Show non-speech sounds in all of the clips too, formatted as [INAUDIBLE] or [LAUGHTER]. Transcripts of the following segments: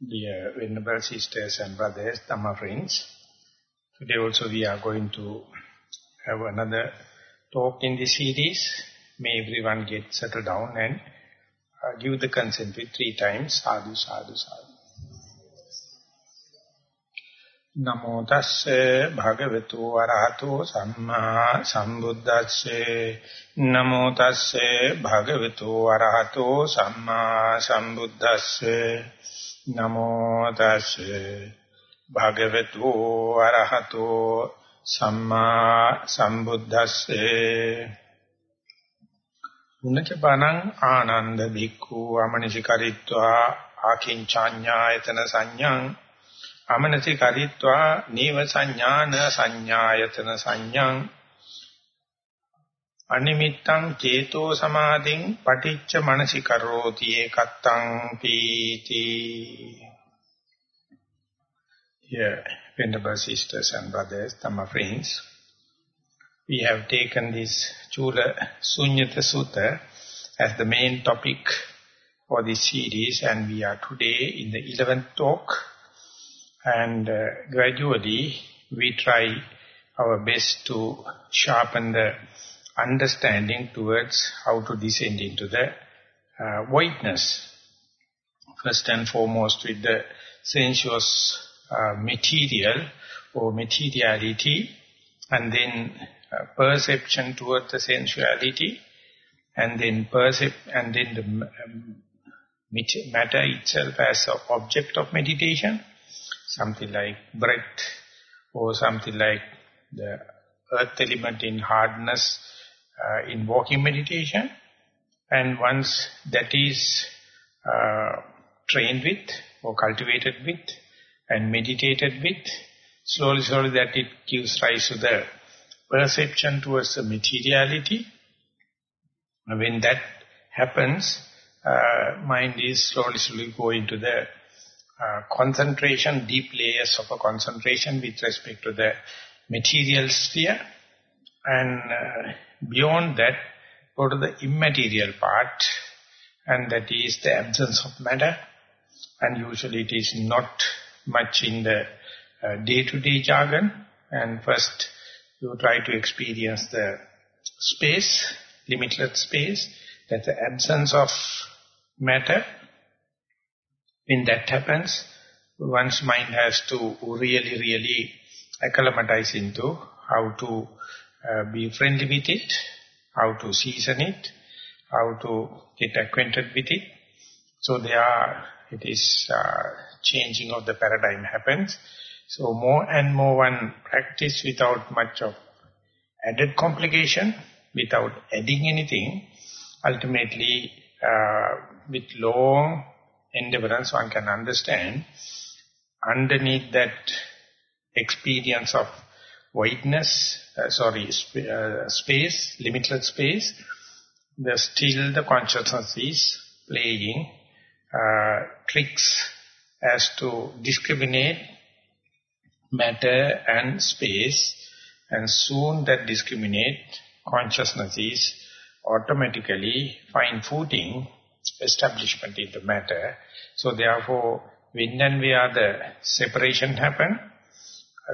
Dear Venerable Sisters and Brothers, Dhamma friends, today also we are going to have another talk in this series. May everyone get settled down and uh, give the consent with three times, sadhu, sadhu, sadhu. නමෝ තස්සේ භගවතු වරහතෝ සම්මා සම්බුද්දස්සේ නමෝ තස්සේ භගවතු වරහතෝ සම්මා සම්බුද්දස්සේ නමෝ තස්සේ භගවතු අරහතෝ සම්මා සම්බුද්දස්සේ උන්නච බණං ආනන්ද බික්ඛු අමනිසිකරිත්වා ආකින්චාඤ්ඤායතන සංඥං අමනසිකරිත්වා නීව සංඥාන සංඥායතන සංඥං අනිමිත්තං චේතෝ සමාධින් පටිච්ච මනසිකරෝති ඒකත්තං පීති Yeah, venerable sisters and brothers, Dhamma friends, we have taken this Chula Sunyata Sutta as the main topic for this series and we are today in the 11th talk and uh, gradually we try our best to sharpen the understanding towards how to descend into the uh, voidness. First and foremost with the sensuous uh, material or materiality and then uh, perception towards the sensuality and then percep and then the um, matter itself as an object of meditation, something like breath or something like the earth element in hardness uh, in walking meditation. And once that is uh, trained with or cultivated with and meditated with, slowly, slowly that it gives rise to the perception towards the materiality. When that happens, uh, mind is slowly, slowly going to the uh, concentration, deep layers of a concentration with respect to the material sphere. And uh, Beyond that, go to the immaterial part, and that is the absence of matter. And usually it is not much in the uh, day-to-day uh, -day jargon. And first, you try to experience the space, limitless space, that the absence of matter. When that happens, one's mind has to really, really acclimatize into how to uh, be friendly with it, how to season it, how to get acquainted with it. So there are, it is uh, changing of the paradigm happens. So more and more one practice without much of added complication, without adding anything, ultimately uh, with long endeavorance one can understand underneath that experience of voidness, uh, sorry, sp uh, space, limitless space, the still the consciousness is playing uh, tricks as to discriminate matter and space and soon that discriminate consciousness is automatically find footing establishment in the matter. So therefore, when and where the separation happen,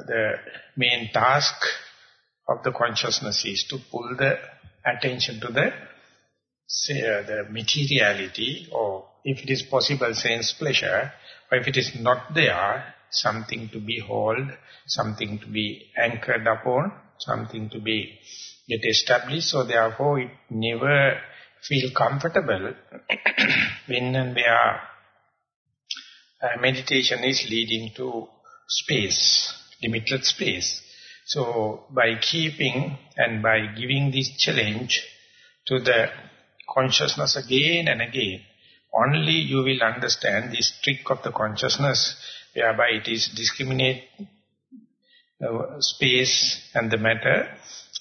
the main task of the consciousness is to pull the attention to the say, uh, the materiality or if it is possible sense pleasure or if it is not there something to be hold something to be anchored upon something to be get established. So therefore it never feel comfortable [CLEARS THROAT] when and where uh, meditation is leading to space limitless space. So by keeping and by giving this challenge to the consciousness again and again, only you will understand this trick of the consciousness whereby it is discriminate uh, space and the matter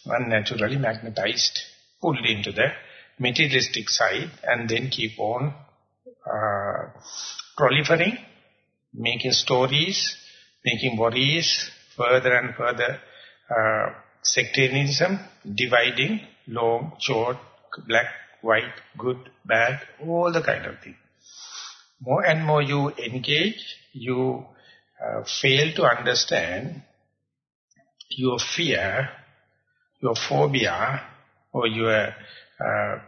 unnaturally magnetized, pulled into the materialistic side and then keep on uh, proliferating, making stories, making worries, further and further uh, sectarianism, dividing, long, short, black, white, good, bad, all the kind of thing. more and more you engage, you uh, fail to understand your fear, your phobia, or your uh,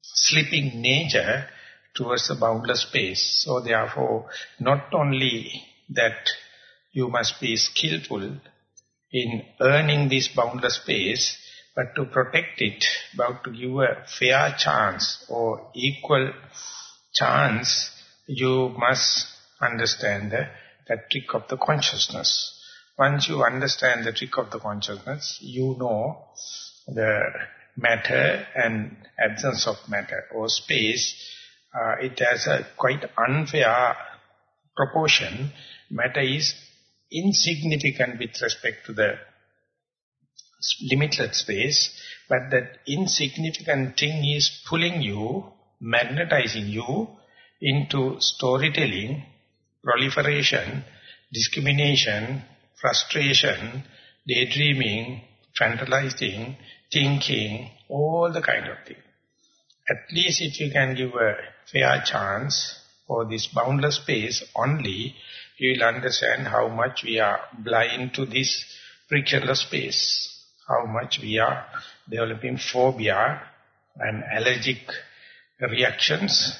slipping nature towards the boundless space. So therefore, not only that you must be skillful in earning this boundless space, but to protect it, about to give a fair chance or equal chance, you must understand the, the trick of the consciousness. Once you understand the trick of the consciousness, you know the matter and absence of matter or space, uh, it has a quite unfair proportion. Matter is insignificant with respect to the limitless space, but that insignificant thing is pulling you, magnetizing you into storytelling, proliferation, discrimination, frustration, daydreaming, fantasizing, thinking, all the kind of thing. At least if you can give a fair chance for this boundless space only, you will understand how much we are blind to this frictionless space. How much we are developing phobia and allergic reactions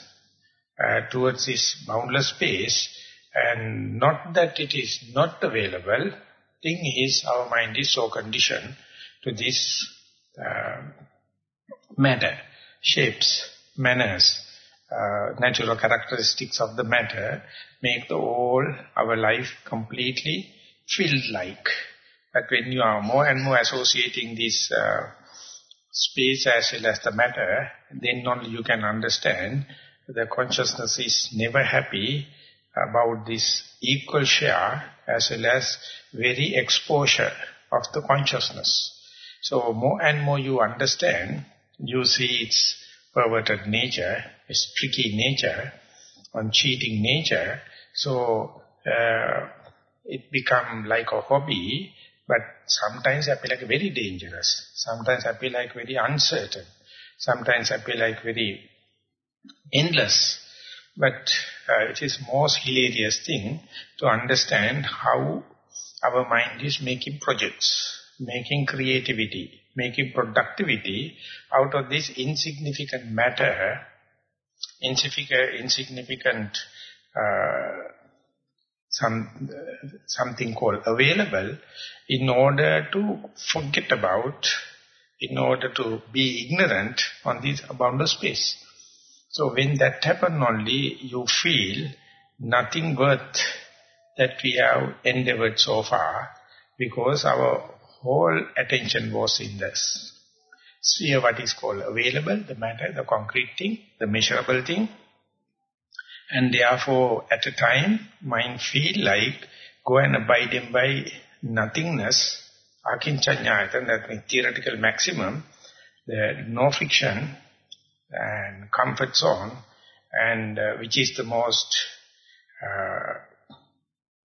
uh, towards this boundless space. And not that it is not available. Thing is our mind is so conditioned to this uh, matter shapes manners uh, natural characteristics of the matter make the whole our life completely filled like but when you are more and more associating this uh, space as well as the matter, then only you can understand the consciousness is never happy about this equal share as well as very exposure of the consciousness. So more and more you understand, you see its perverted nature, its tricky nature, on cheating nature. So uh, it become like a hobby but sometimes I feel like very dangerous. Sometimes I feel like very uncertain. Sometimes I feel like very endless. But uh, it is most hilarious thing to understand how our mind is making projects, making creativity, making productivity out of this insignificant matter, insignificant, uh, some uh, something called available in order to forget about, in order to be ignorant on this boundless space. So when that happens only, you feel nothing worth that we have endeavored so far because our whole attention was in this sphere what is called available, the matter, the concrete thing, the measurable thing, and therefore, at a time, mind feel like go and abide in by nothingness, akinchanyayatan, that means theoretical maximum, the no friction and comfort zone, and uh, which is the most uh,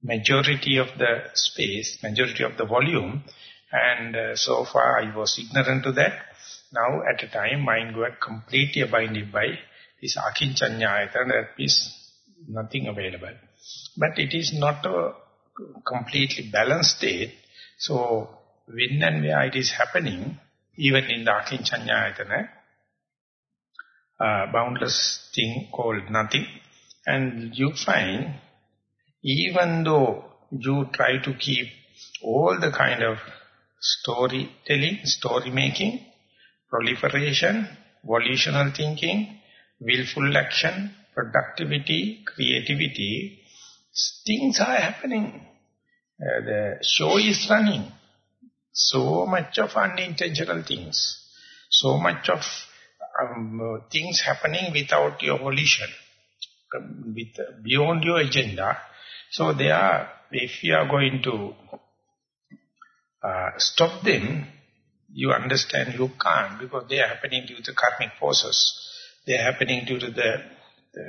majority of the space, majority of the volume, and uh, so far I was ignorant to that. Now at a time, mind got completely abided by this akinchanyayatana, that is nothing available. But it is not a completely balanced state. So when and where it is happening, even in the Akinchanyayatana, uh, boundless thing called nothing, and you find, even though you try to keep all the kind of storytelling, story making, proliferation, volitional thinking, willful action, productivity, creativity, things are happening. Uh, the show is running. So much of unintentional things. So much of um, things happening without your volition. Um, with, uh, beyond your agenda. So they are, if you are going to uh, stop them, you understand you can't because they are happening due to karmic forces. They are happening due to the the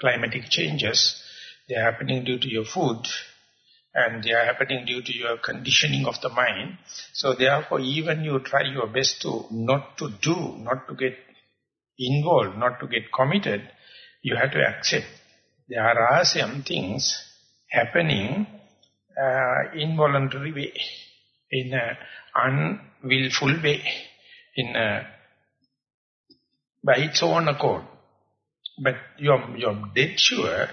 climatic changes, they are happening due to your food, and they are happening due to your conditioning of the mind. So therefore, even you try your best to not to do, not to get involved, not to get committed, you have to accept there are some things happening uh, involuntary way, in an unwillful way, in a, by its own accord. But you're, you're dead sure,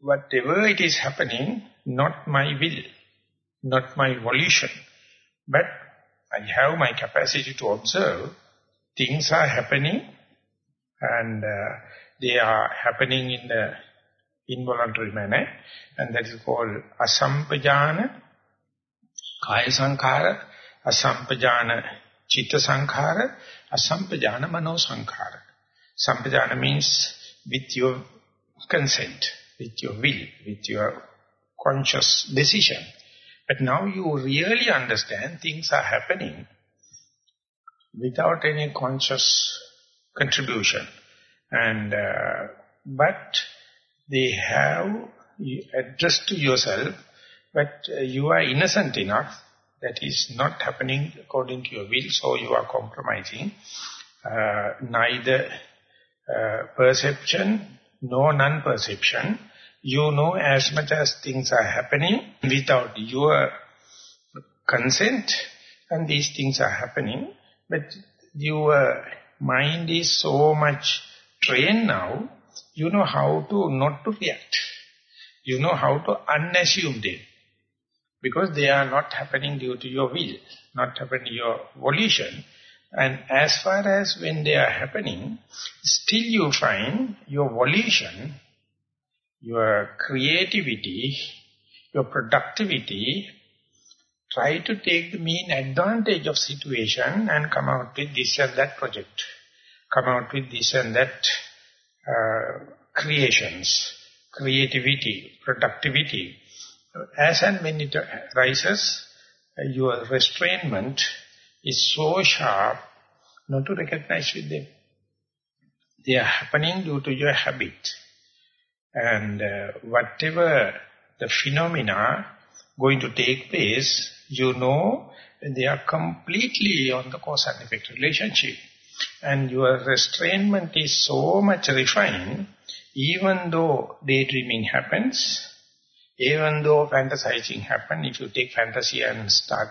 whatever it is happening, not my will, not my volition, but I have my capacity to observe, things are happening and uh, they are happening in the involuntary manner and that is called asampajana kaya sankhara asampajana chitta sankhara asampajana mano sankhara sampajana means with your consent with your will with your conscious decision. But now you really understand things are happening without any conscious contribution. And uh, but they have addressed to yourself, but you are innocent enough that is not happening according to your will, so you are compromising. Uh, neither uh, perception nor non-perception. You know as much as things are happening without your consent, and these things are happening, but your mind is so much trained now you know how to not to react. You know how to unassume them. Because they are not happening due to your will, not happening your volition. And as far as when they are happening, still you find your volition, your creativity, your productivity, try to take the mean advantage of situation and come out with this and that project. Come out with this and that uh, creations, creativity, productivity. As and when it rises, your restrainment is so sharp not to recognize with them. They are happening due to your habit. And uh, whatever the phenomena going to take place, you know they are completely on the cause and effect relationship and your restrainment is so much refined, even though daydreaming happens, even though fantasizing happen, if you take fantasy and start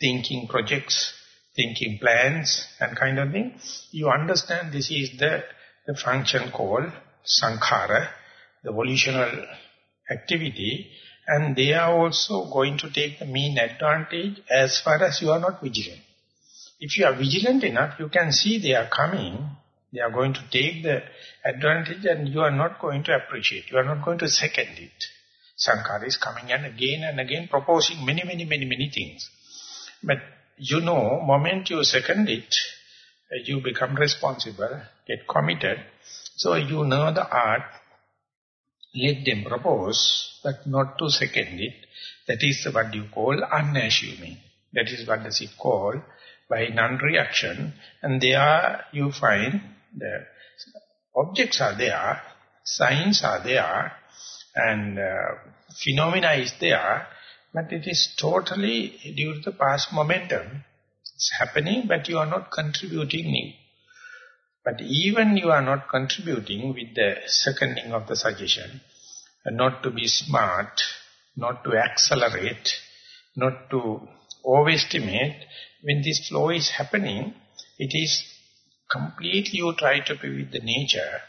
thinking projects, thinking plans and kind of thing, you understand this is the, the function called sankhara, the volitional activity, and they are also going to take the mean advantage as far as you are not vigilant. If you are vigilant enough, you can see they are coming, they are going to take the advantage and you are not going to appreciate, you are not going to second it. Sankhara is coming and again and again proposing many, many, many, many things. But you know, moment you second it, you become responsible, get committed. So you know the art, let them propose, but not to second it. That is what you call unassuming. That is what does it call by non-reaction and there you find the objects are there, signs are there and uh, phenomena is there but it is totally due to the past momentum. It's happening but you are not contributing new. But even you are not contributing with the seconding of the suggestion, not to be smart, not to accelerate, not to overestimate, when this flow is happening, it is completely you try to be with the nature.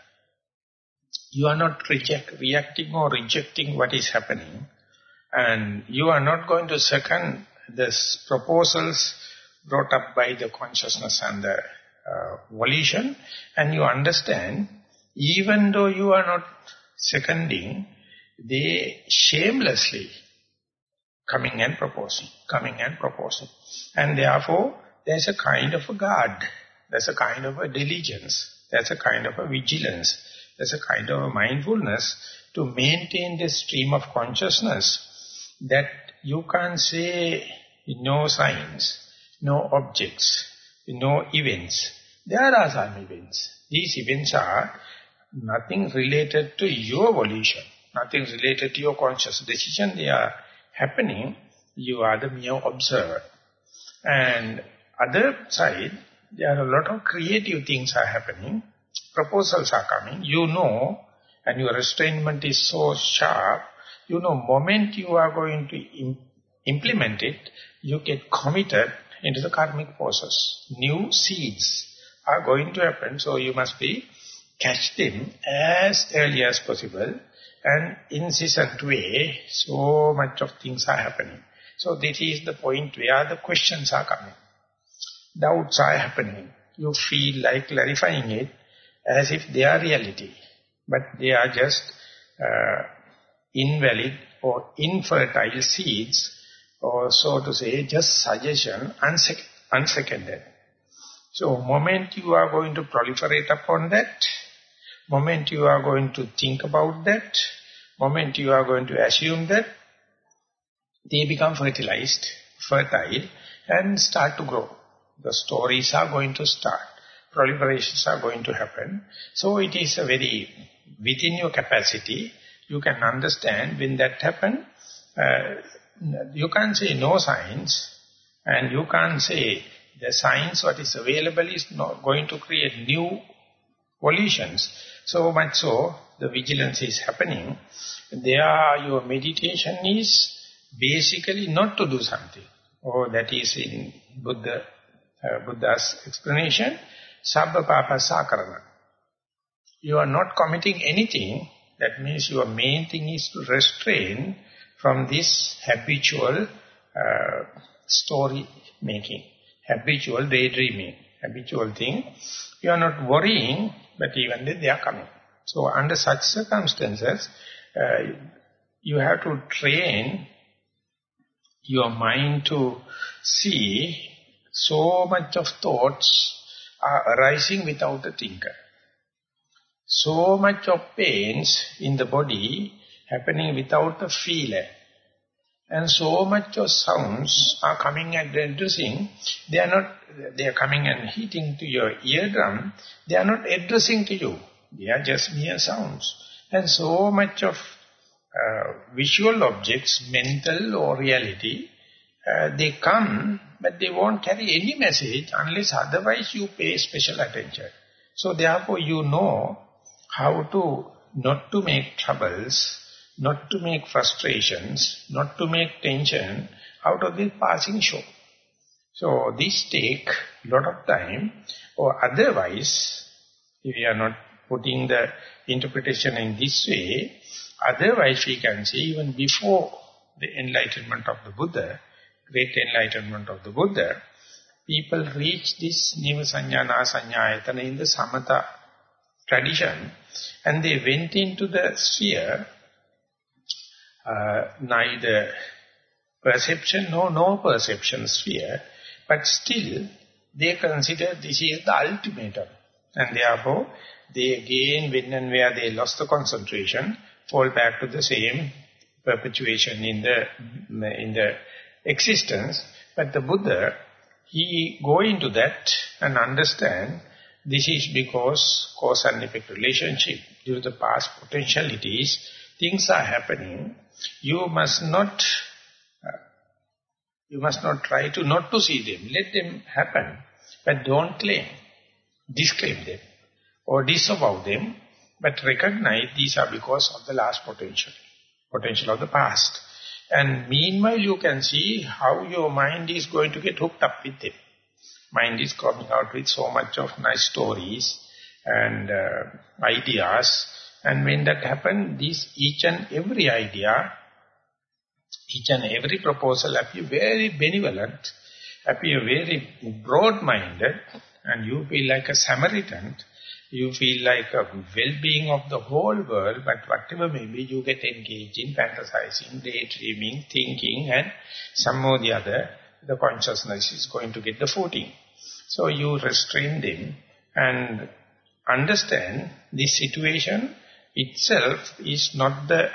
You are not reject, reacting or rejecting what is happening. And you are not going to second the proposals brought up by the consciousness and the uh, volition. And you understand, even though you are not seconding, they shamelessly coming and proposing, coming and proposing. And therefore, there's a kind of a guard, there's a kind of a diligence, there's a kind of a vigilance, there's a kind of a mindfulness to maintain this stream of consciousness that you can't say no signs, no objects, no events. There are some events. These events are nothing related to your volition, nothing related to your conscious decision. They are happening, you are the mere observer. And other side, there are a lot of creative things are happening, proposals are coming, you know, and your restrainment is so sharp, you know, moment you are going to Im implement it, you get committed into the karmic process. New seeds are going to happen, so you must be catch them as early as possible and incessant way, so much of things are happening. So this is the point where the questions are coming. Doubts are happening. You feel like clarifying it as if they are reality. But they are just uh, invalid or infertile seeds or so to say just suggestion unsec unseconded. So moment you are going to proliferate upon that, moment you are going to think about that, moment you are going to assume that, they become fertilized, fertile, and start to grow. The stories are going to start. Proliferations are going to happen. So it is a very, within your capacity, you can understand when that happen, uh, you can't say no science, and you can't say the science what is available is not going to create new volitions. So much so, the vigilance is happening. There your meditation is basically not to do something. Or that is in Buddha, Buddha's explanation, Sabba Papassa Akarana. You are not committing anything, that means your main thing is to restrain from this habitual uh, story making, habitual daydreaming, habitual thing. You are not worrying, but even then they are coming. So under such circumstances, uh, you have to train your mind to see so much of thoughts are arising without a thinker. So much of pains in the body happening without a feeler. And so much of sounds are coming and addressing, they are not, they are coming and hitting to your eardrum, they are not addressing to you. They are just mere sounds. And so much of uh, visual objects, mental or reality, uh, they come, but they won't carry any message unless otherwise you pay special attention. So therefore you know how to not to make troubles, not to make frustrations, not to make tension out of this passing show. So this take a lot of time or otherwise, if we are not putting the interpretation in this way, otherwise we can say even before the enlightenment of the Buddha, great enlightenment of the Buddha, people reach this Nivasanya Nasanyayatana in the Samatha tradition and they went into the sphere uh, neither perception nor no perception sphere but still they consider this is the ultimatum. And therefore they again when and where they lost the concentration fall back to the same perpetuation in the in the existence. But the Buddha, he go into that and understand this is because cause and effect relationship, due to the past potentialities, things are happening. You must not, uh, you must not try to not to see them. Let them happen, but don't claim, disclaim them, or disavow them, but recognize these are because of the last potential, potential of the past. And meanwhile, you can see how your mind is going to get hooked up with it. Mind is coming out with so much of nice stories and uh, ideas. And when that happens, this each and every idea, each and every proposal appear very benevolent, appear very broad-minded, and you feel like a Samaritan you feel like a well-being of the whole world, but whatever may be, you get engaged in fantasizing, daydreaming, thinking, and some or the other, the consciousness is going to get the footing. So you restrain them and understand this situation itself is not the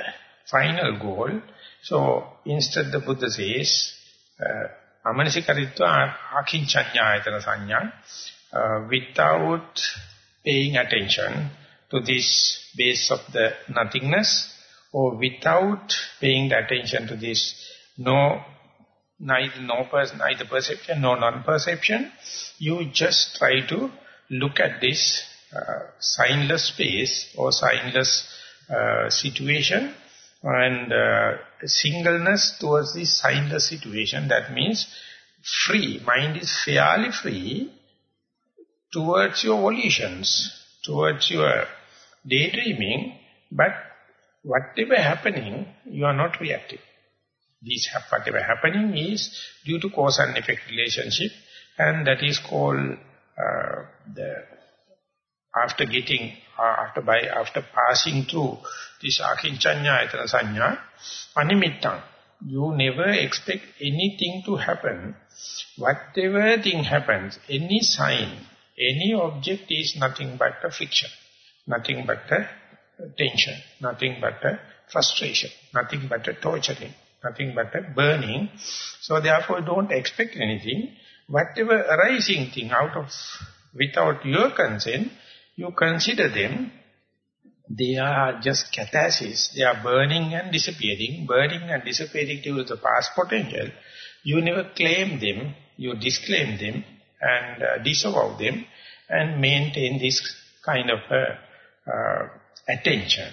final goal. So instead the Buddha says, uh, amanasikaritva uh, without paying attention to this base of the nothingness or without paying the attention to this no neither no neither perception nor non-perception you just try to look at this uh, signless space or signless uh, situation and uh, singleness towards the signless situation. That means free, mind is fairly free towards your volitions, towards your daydreaming, but whatever happening, you are not reacting. This whatever happening is due to cause and effect relationship, and that is called uh, the after getting uh, after by after passing through this akinchanya etana sanya animittam you never expect anything to happen whatever thing happens any sign any object is nothing but a fiction nothing but a tension, nothing but a frustration, nothing but a torturing, nothing but a burning. So therefore don't expect anything. Whatever arising thing out of, without your consent, you consider them, they are just catharsis, they are burning and disappearing, burning and disappearing due to the past potential. You never claim them, you disclaim them and uh, disavow them and maintain this kind of a uh, attention,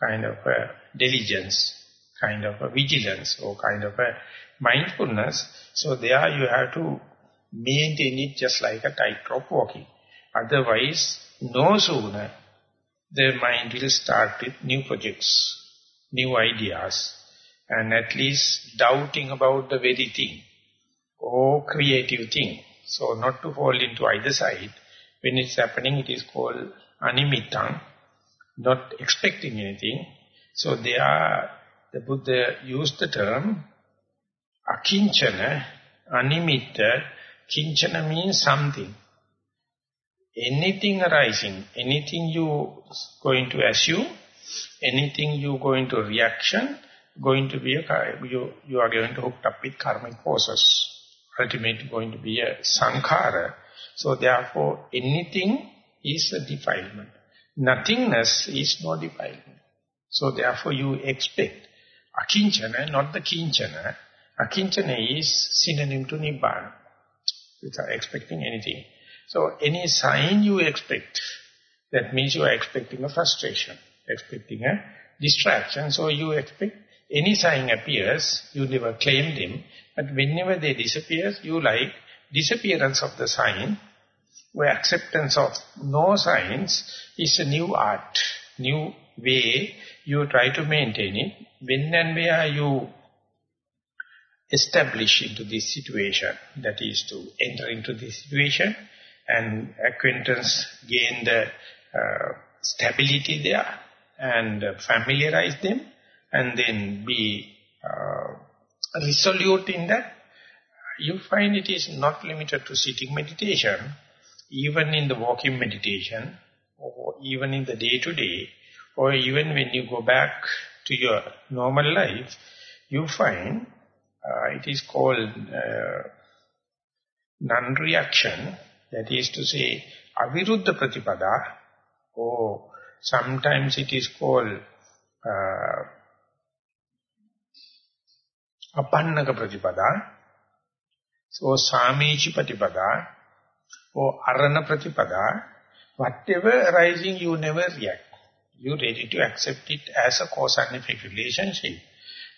kind of a diligence, kind of vigilance or kind of mindfulness. So there you have to maintain it just like a tightrope walking. Otherwise, no sooner the mind will start with new projects, new ideas, and at least doubting about the very thing or creative thing. So not to fall into either side. When it's happening, it is called animitang, not expecting anything. So they are, the Buddha used the term akinchana, animitta, kinchana means something. Anything arising, anything you going to assume, anything you going to reaction, going to be a, you, you are going to hook up with karmic forces. Ultimately going to be a sankhara. So therefore, anything is a defilement. Nothingness is no defilement. So therefore you expect akinchana, not the kinchana. Akinchana is synonym to nibbana, without expecting anything. So any sign you expect, that means you are expecting a frustration, expecting a distraction. So you expect any sign appears, you never claim them, but whenever they disappear, you like disappearance of the sign, where acceptance of no signs is a new art, new way you try to maintain it. When and where you establish into this situation, that is to enter into this situation and acquaintance gain the uh, stability there and familiarize them and then be uh, resolute in that, you find it is not limited to sitting meditation, even in the walking meditation, or even in the day-to-day, -day, or even when you go back to your normal life, you find uh, it is called uh, non-reaction, that is to say, aviruddha pratipada, or sometimes it is called uh, apannaka pratipada, so samichi pratipada, or arana pratipada, whatever arising, you never react. You're ready to accept it as a cause and effect relationship.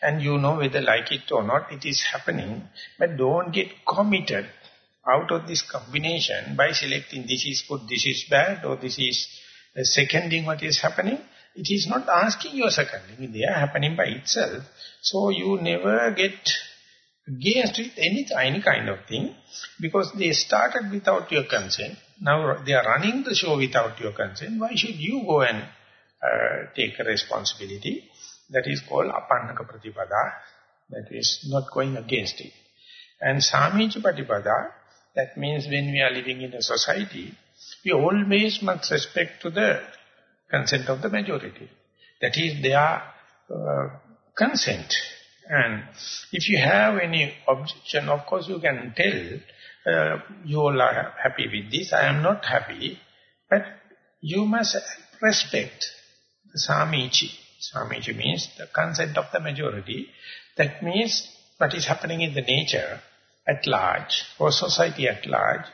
And you know whether like it or not, it is happening. But don't get committed out of this combination by selecting this is good, this is bad, or this is uh, seconding what is happening. It is not asking your seconding. They are happening by itself. So you never get against it any, any kind of thing because they started without your consent. Now they are running the show without your consent. Why should you go and uh, take a responsibility? That is called apannaka pratipada. That is not going against it. And samicha pratipada, that means when we are living in a society, we always must respect to the consent of the majority. That is their uh, consent. And if you have any objection, of course you can tell, uh, you all are happy with this, I am not happy. But you must respect the Samichi. Samichi means the consent of the majority. That means what is happening in the nature at large, or society at large,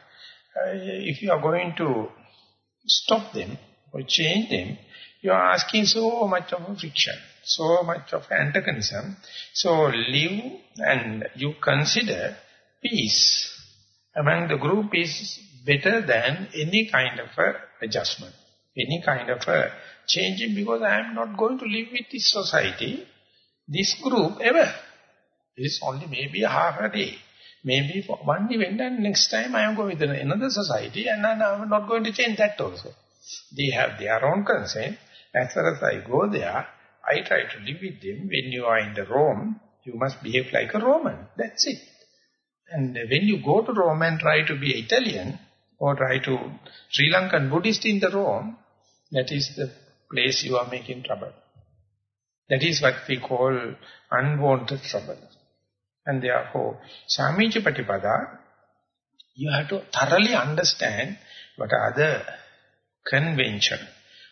uh, if you are going to stop them or change them, You are asking so much of friction, so much of antagonism. So live and you consider peace among the group is better than any kind of a adjustment, any kind of a changing because I am not going to live with this society, this group ever. It is only maybe half a day, maybe for one event and next time I am going with another society and I am not going to change that also. They have their own concern. As far as I go there, I try to live with them. When you are in the Rome, you must behave like a Roman. That's it. And when you go to Rome and try to be Italian, or try to Sri Lankan Buddhist in the Rome, that is the place you are making trouble. That is what we call unwanted trouble. And therefore, Samija Patipada, you have to thoroughly understand what are the convention,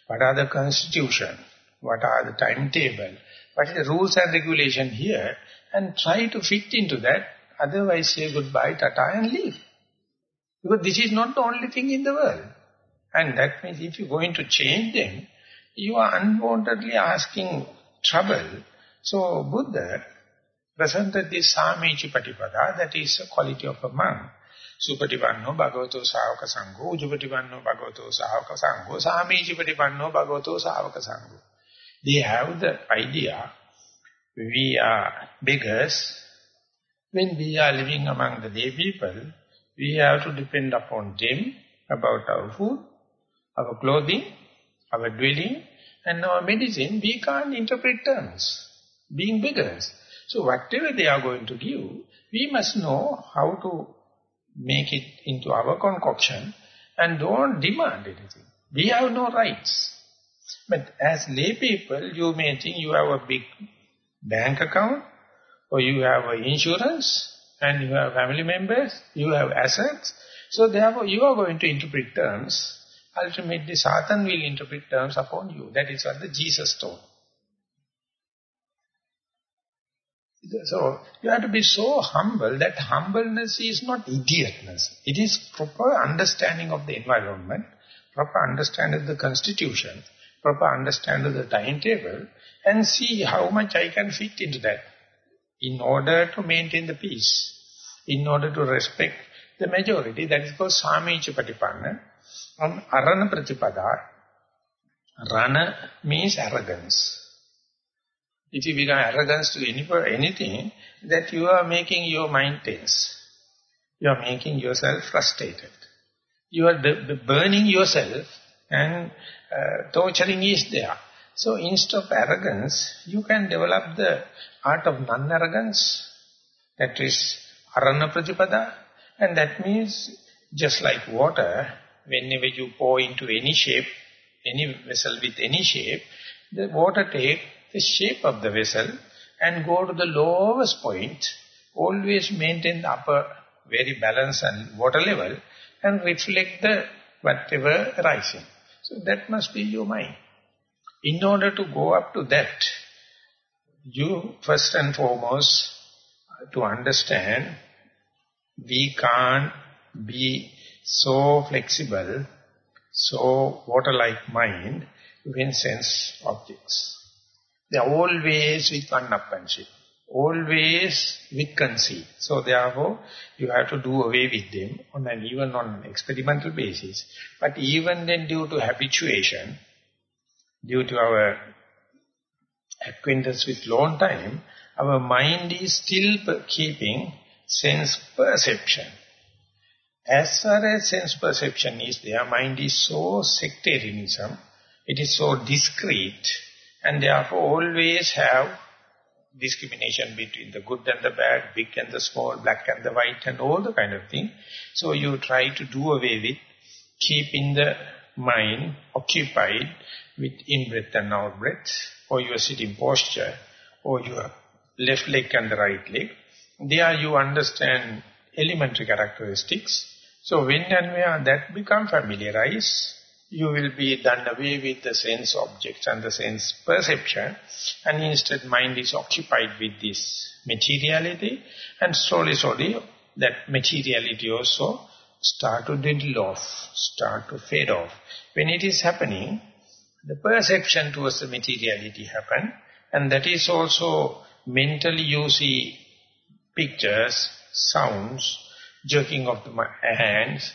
what are the constitution, what are the timetable, what are the rules and regulation here, and try to fit into that, otherwise say goodbye, tata and leave. Because this is not the only thing in the world. And that means if you're going to change them, you are unwantedly asking trouble. So Buddha presented this Samichi Patipada, that is a quality of a monk. Bhagavato Savaka Sangho, Ujupatipanno Bhagavato Savaka Sangho, Samichi Patipanno Bhagavato Savaka Sangho. They have the idea, we are beggars, when we are living among the lay people, we have to depend upon them about our food, our clothing, our dwelling, and our medicine. We can't interpret terms, being beggars. So whatever they are going to give, we must know how to make it into our concoction and don't demand anything. We have no rights. But as lay people, you may think you have a big bank account, or you have insurance, and you have family members, you have assets. So therefore you are going to interpret terms. Ultimately Satan will interpret terms upon you. That is what the Jesus told. So you have to be so humble that humbleness is not idiotness. It is proper understanding of the environment, proper understanding of the constitution, proper understanding of the timetable, and see how much I can fit into that in order to maintain the peace, in order to respect the majority. That is called Samicha Patipanna. And Arana Pratipada, Rana means arrogance. If you become arrogance to any, anything, that you are making your mind tense. You are making yourself frustrated. You are burning yourself and uh, torturing is there. So instead of arrogance, you can develop the art of non-arrogance. That is arana pratipada. And that means just like water, whenever you pour into any shape, any vessel with any shape, the water take the shape of the vessel and go to the lowest point, always maintain the upper very balanced and water level and reflect the whatever rising. So that must be your mind. In order to go up to that, you first and foremost uh, to understand we can't be so flexible, so water-like mind when sense objects. They are always with one-upmanship, always with conceit. So therefore, you have to do away with them on an even on an experimental basis. But even then due to habituation, due to our acquaintance with long time, our mind is still keeping sense perception. As far as sense perception is their mind is so sectarianism, it is so discreet, and therefore always have discrimination between the good and the bad, big and the small, black and the white, and all the kind of thing. So you try to do away with keeping the mind occupied with in-breath and out-breath, or your sitting posture, or your left leg and the right leg. There you understand elementary characteristics. So when and where that become familiarized, you will be done away with the sense objects and the sense perception and instead mind is occupied with this materiality and slowly, slowly that materiality also start to dwindle off, start to fade off. When it is happening, the perception towards the materiality happen. And that is also mentally you see pictures, sounds, jerking of the hands,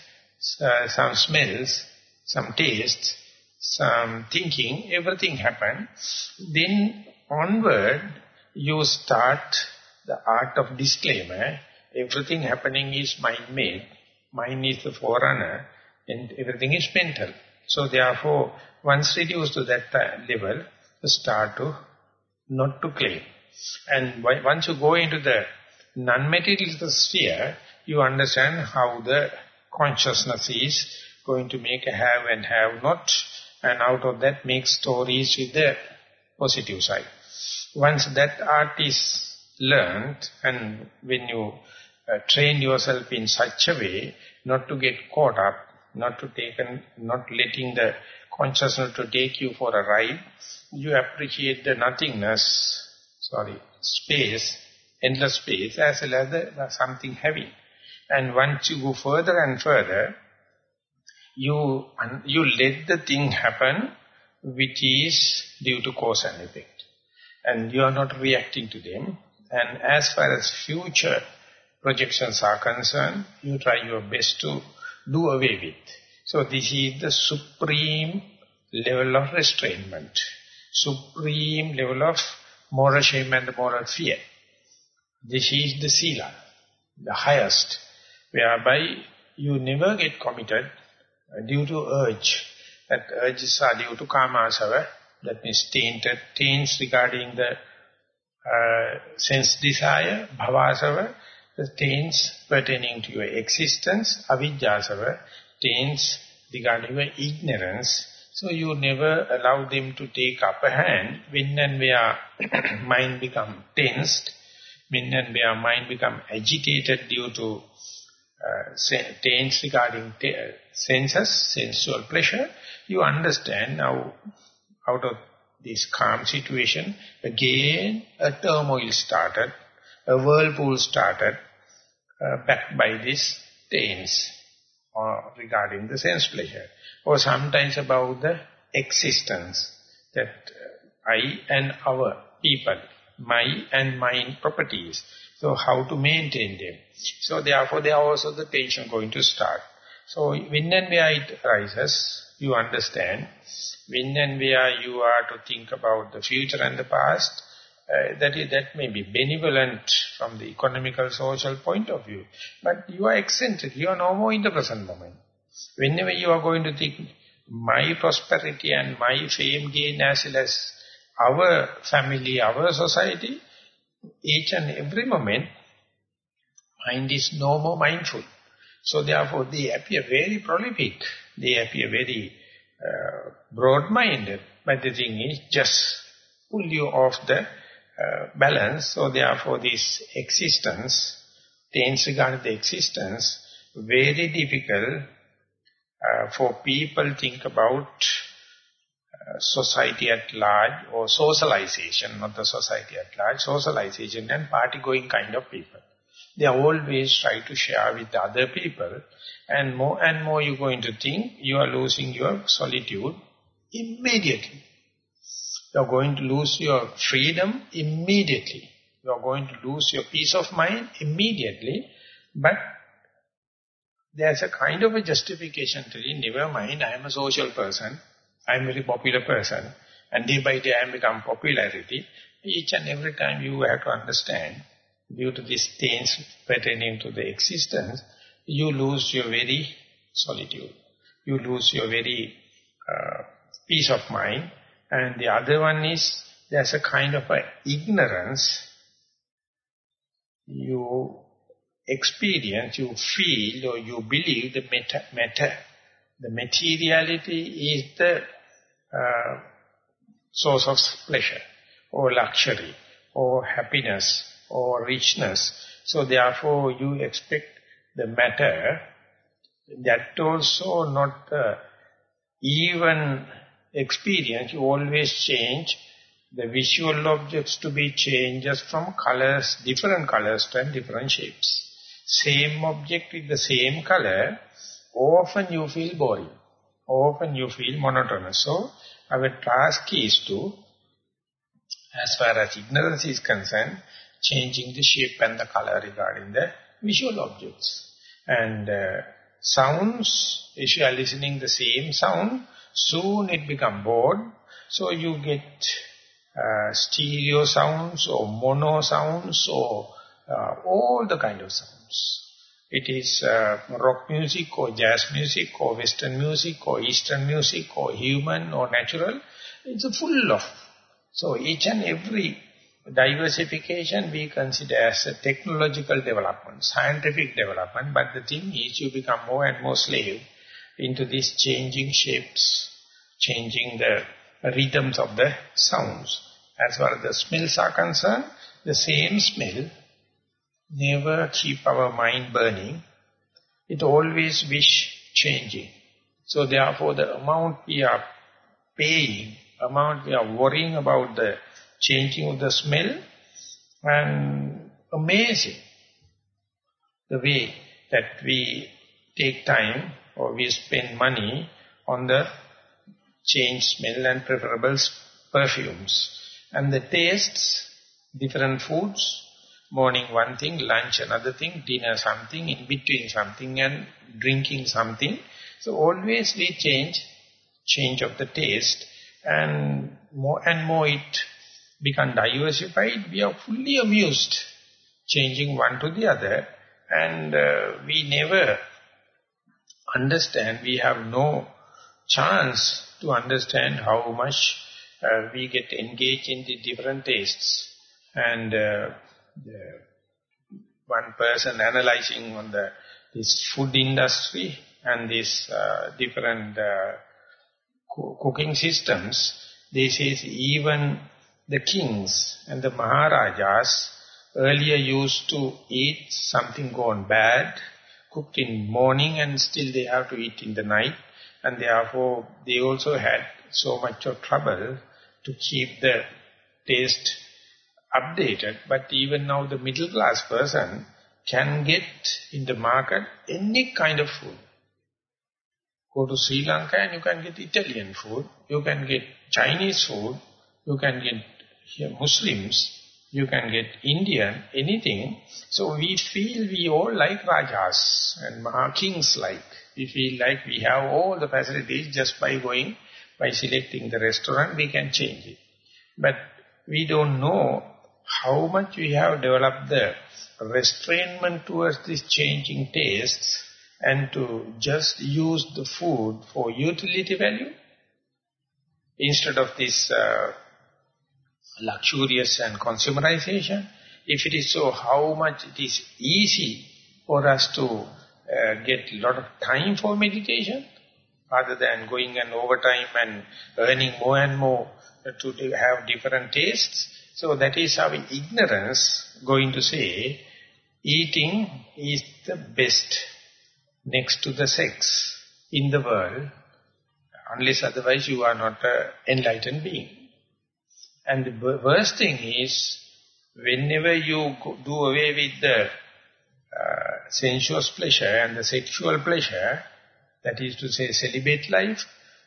uh, some smells, some tastes, some thinking, everything happen. Then onward, you start the art of disclaimer. Everything happening is mind-made. Mind is the forerunner and everything is mental. So therefore, once reduced to that uh, level, start to not to claim. And once you go into the non-material sphere, you understand how the consciousness is going to make a have and have not, and out of that make stories with the positive side. Once that art is learned, and when you uh, train yourself in such a way, not to get caught up, not to take and not letting the consciousness to take you for a ride, you appreciate the nothingness, sorry, space, endless space, as well as the, something heavy. And once you go further and further, you, you let the thing happen which is due to cause and effect. And you are not reacting to them. And as far as future projections are concerned, you try your best to do away with. So this is the supreme level of restrainment, supreme level of moral shame and moral fear. This is the sila, the highest, whereby you never get committed due to urge. That urges are due to kamasava, that means tainted, taints regarding the uh, sense desire, bhavasava, the taints pertaining to your existence, avijjasava, taints regarding your ignorance. So you never allow them to take upper hand when and where [COUGHS] mind become tensed, when and where mind become agitated due to uh, taints regarding senses, sensual pleasure, you understand now out of this calm situation, again a turmoil started, a whirlpool started, uh, backed by these taints or regarding the sense pleasure. Or sometimes about the existence that uh, I and our people, my and mine properties. So how to maintain them. So therefore there also the tension going to start. So when and where it arises, you understand. When and where you are to think about the future and the past, uh, that is that may be benevolent from the economical, social point of view. But you are eccentric. You are no more in the present moment. Whenever you are going to think, my prosperity and my fame gain as well as our family, our society, each and every moment, mind is no more mindful. So therefore they appear very prolific. They appear very uh, broad-minded. But the thing is, just pull you off the uh, balance. So therefore this existence, taints regarding the existence, very difficult uh, for people think about uh, society at large or socialization, not the society at large, socialization and party-going kind of people. They always try to share with other people and more and more you're going to think you are losing your solitude immediately. You're going to lose your freedom immediately. You're going to lose your peace of mind immediately. But there's a kind of a justification to it. Never mind, I am a social person. I am a very popular person. And day by day I am become popularity. Each and every time you have to understand, due to these things pertaining to the existence, you lose your very solitude. You lose your very uh, peace of mind. And the other one is, there's a kind of a ignorance. You experience, you feel or you believe the matter. matter. The materiality is the uh, source of pleasure or luxury or happiness or richness. So therefore you expect the matter that also not uh, even experience, you always change the visual objects to be changes from colors, different colors to different shapes. Same object with the same color, often you feel boring. Often you feel monotonous. So, Our task is to, as far as ignorance is concerned, changing the shape and the color regarding the visual objects. And uh, sounds, if you are listening the same sound, soon it become bored. So you get uh, stereo sounds or mono sounds or uh, all the kind of sounds. It is uh, rock music or jazz music or western music or eastern music or human or natural. It's full of. So each and every diversification we consider as a technological development, scientific development, but the thing is you become more and more slave into these changing shapes, changing the rhythms of the sounds. As far as the smells are concerned, the same smell never keep our mind burning. It always wish changing. So therefore the amount we are paying, amount we are worrying about the changing of the smell and amazing the way that we take time or we spend money on the change smell and preferable perfumes. And the tastes, different foods, morning one thing, lunch another thing, dinner something, in between something and drinking something. So always we change, change of the taste and more and more it become diversified, we are fully amused, changing one to the other, and uh, we never understand, we have no chance to understand how much uh, we get engaged in the different tastes. And uh, one person analyzing on the this food industry and these uh, different uh, cooking systems, they say even the kings and the maharajas earlier used to eat something gone bad, cooked in morning and still they have to eat in the night. And therefore, they also had so much of trouble to keep the taste updated. But even now the middle class person can get in the market any kind of food. Go to Sri Lanka and you can get Italian food, you can get Chinese food, you can get Muslims, you can get Indian, anything. So we feel we all like Rajas and kings like. We feel like we have all the facilities just by going, by selecting the restaurant, we can change it. But we don't know how much we have developed the restrainment towards this changing tastes and to just use the food for utility value instead of this uh, luxurious and consumerization. If it is so, how much it is easy for us to uh, get a lot of time for meditation rather than going and overtime and earning more and more to have different tastes. So that is our ignorance going to say, eating is the best next to the sex in the world, unless otherwise you are not an enlightened being. And the worst thing is, whenever you do away with the uh, sensuous pleasure and the sexual pleasure, that is to say celibate life,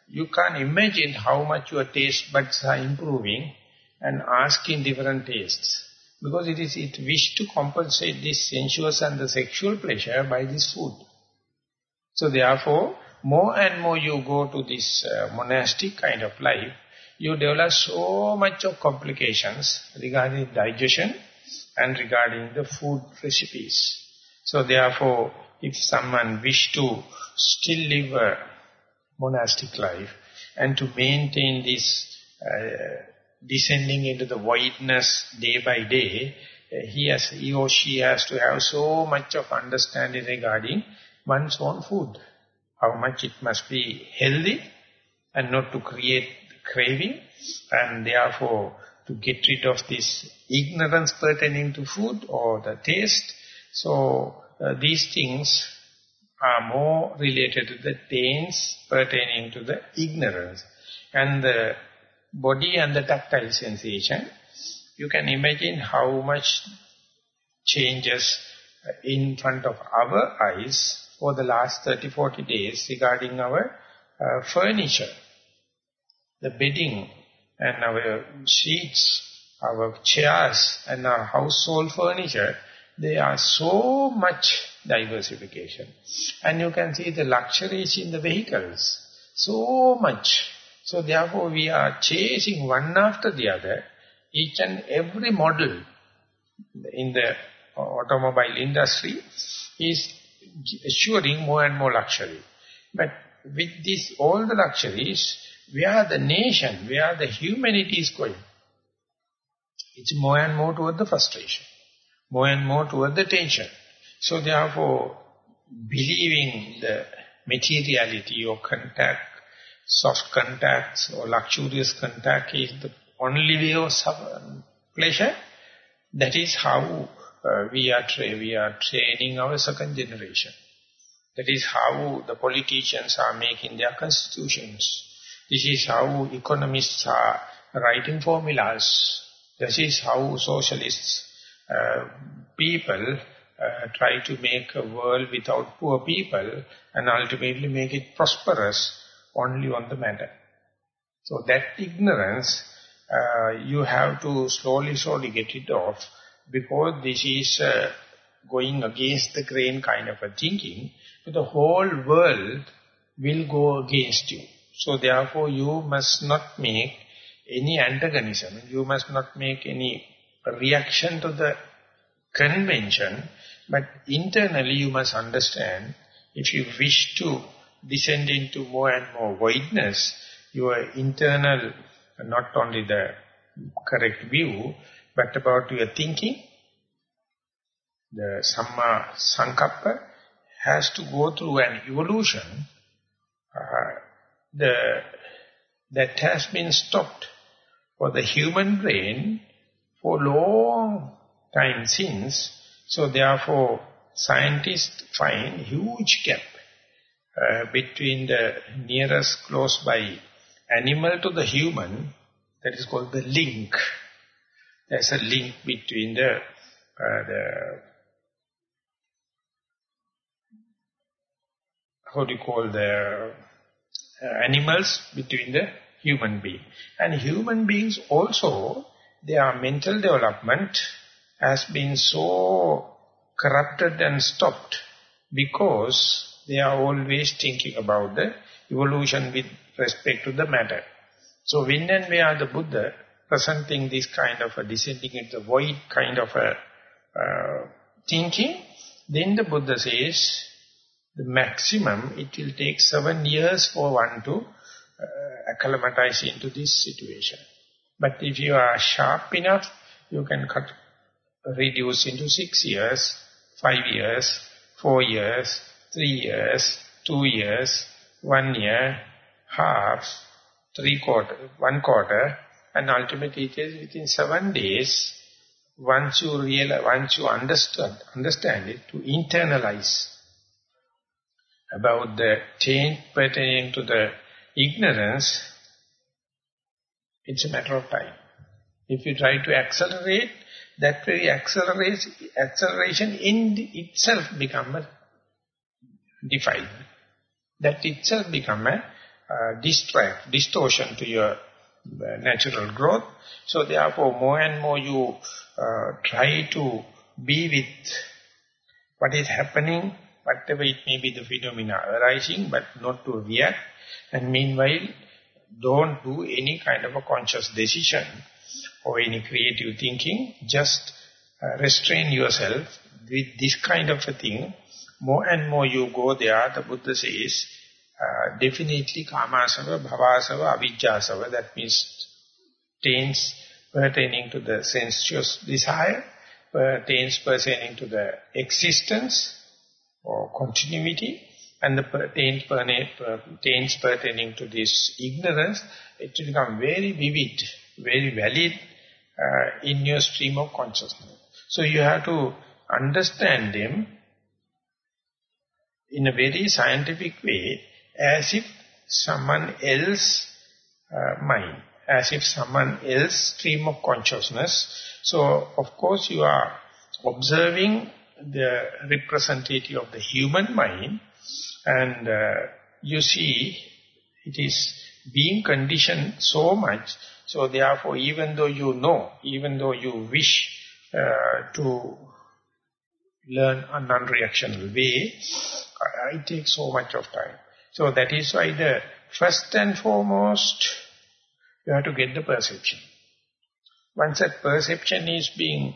you can't imagine how much your taste buds are improving and asking different tastes. Because it is it wish to compensate this sensuous and the sexual pleasure by this food. So therefore, more and more you go to this uh, monastic kind of life, you develop so much of complications regarding digestion and regarding the food recipes. So therefore, if someone wish to still live a monastic life and to maintain this uh, descending into the voidness day by day, uh, he, has, he or she has to have so much of understanding regarding one's own food. How much it must be healthy and not to create craving and therefore to get rid of this ignorance pertaining to food or the taste. So uh, these things are more related to the pains pertaining to the ignorance. And the body and the tactile sensation, you can imagine how much changes in front of our eyes for the last 30-40 days regarding our uh, furniture the bedding and our sheets, our chairs and our household furniture, they are so much diversification. And you can see the luxuries in the vehicles, so much. So therefore we are chasing one after the other, each and every model in the automobile industry is assuring more and more luxury. But with this, all the luxuries, where are the nation, where are the humanity is going, it's more and more toward the frustration, more and more toward the tension. So therefore, believing the materiality or contact, soft contacts or luxurious contact is the only way of pleasure, that is how uh, we, are we are training our second generation. That is how the politicians are making their constitutions. This is how economists are writing formulas. This is how socialists, uh, people uh, try to make a world without poor people and ultimately make it prosperous only on the matter. So that ignorance, uh, you have to slowly, slowly get it off because this is uh, going against the grain kind of a thinking. The whole world will go against you. So therefore you must not make any antagonism. You must not make any reaction to the convention. But internally you must understand, if you wish to descend into more and more voidness, your internal, not only the correct view, but about your thinking, the Samma Sankappa has to go through an evolution uh, the, that has been stopped for the human brain for long time since. So therefore, scientists find huge gap uh, between the nearest close by animal to the human, that is called the link. There's a link between the, uh, the how do you call the animals between the human being. And human beings also, their mental development has been so corrupted and stopped because they are always thinking about the evolution with respect to the matter. So when and where the Buddha presenting this kind of a descending into the void kind of a uh, thinking, then the Buddha says, the maximum, it will take seven years for one to uh, acclimatize into this situation. But if you are sharp enough, you can cut, reduce into six years, five years, four years, three years, two years, one year, half, three quarter, one quarter, and ultimately it is within seven days, once you realize, once you understand, understand it, to internalize about the change pertaining to the ignorance, it's a matter of time. If you try to accelerate, that very acceleration in itself becomes a defilement. That itself becomes a uh, distract, distortion to your uh, natural growth. So therefore, more and more you uh, try to be with what is happening whatever it may be the phenomena arising, but not to react. And meanwhile, don't do any kind of a conscious decision or any creative thinking. Just uh, restrain yourself with this kind of a thing. More and more you go there, the Buddha says, uh, definitely kamasava, bhavasava, avijjasava, that means taints pertaining to the sensuous desire, pertains pertaining to the existence, or continuity and the pertains, pertains pertaining to this ignorance, it will become very vivid, very valid uh, in your stream of consciousness. So you have to understand them in a very scientific way as if someone else uh, mind, as if someone else stream of consciousness. So of course you are observing the representative of the human mind and uh, you see it is being conditioned so much, so therefore even though you know, even though you wish uh, to learn a non-reactional way, it takes so much of time. So that is why the first and foremost, you have to get the perception. Once that perception is being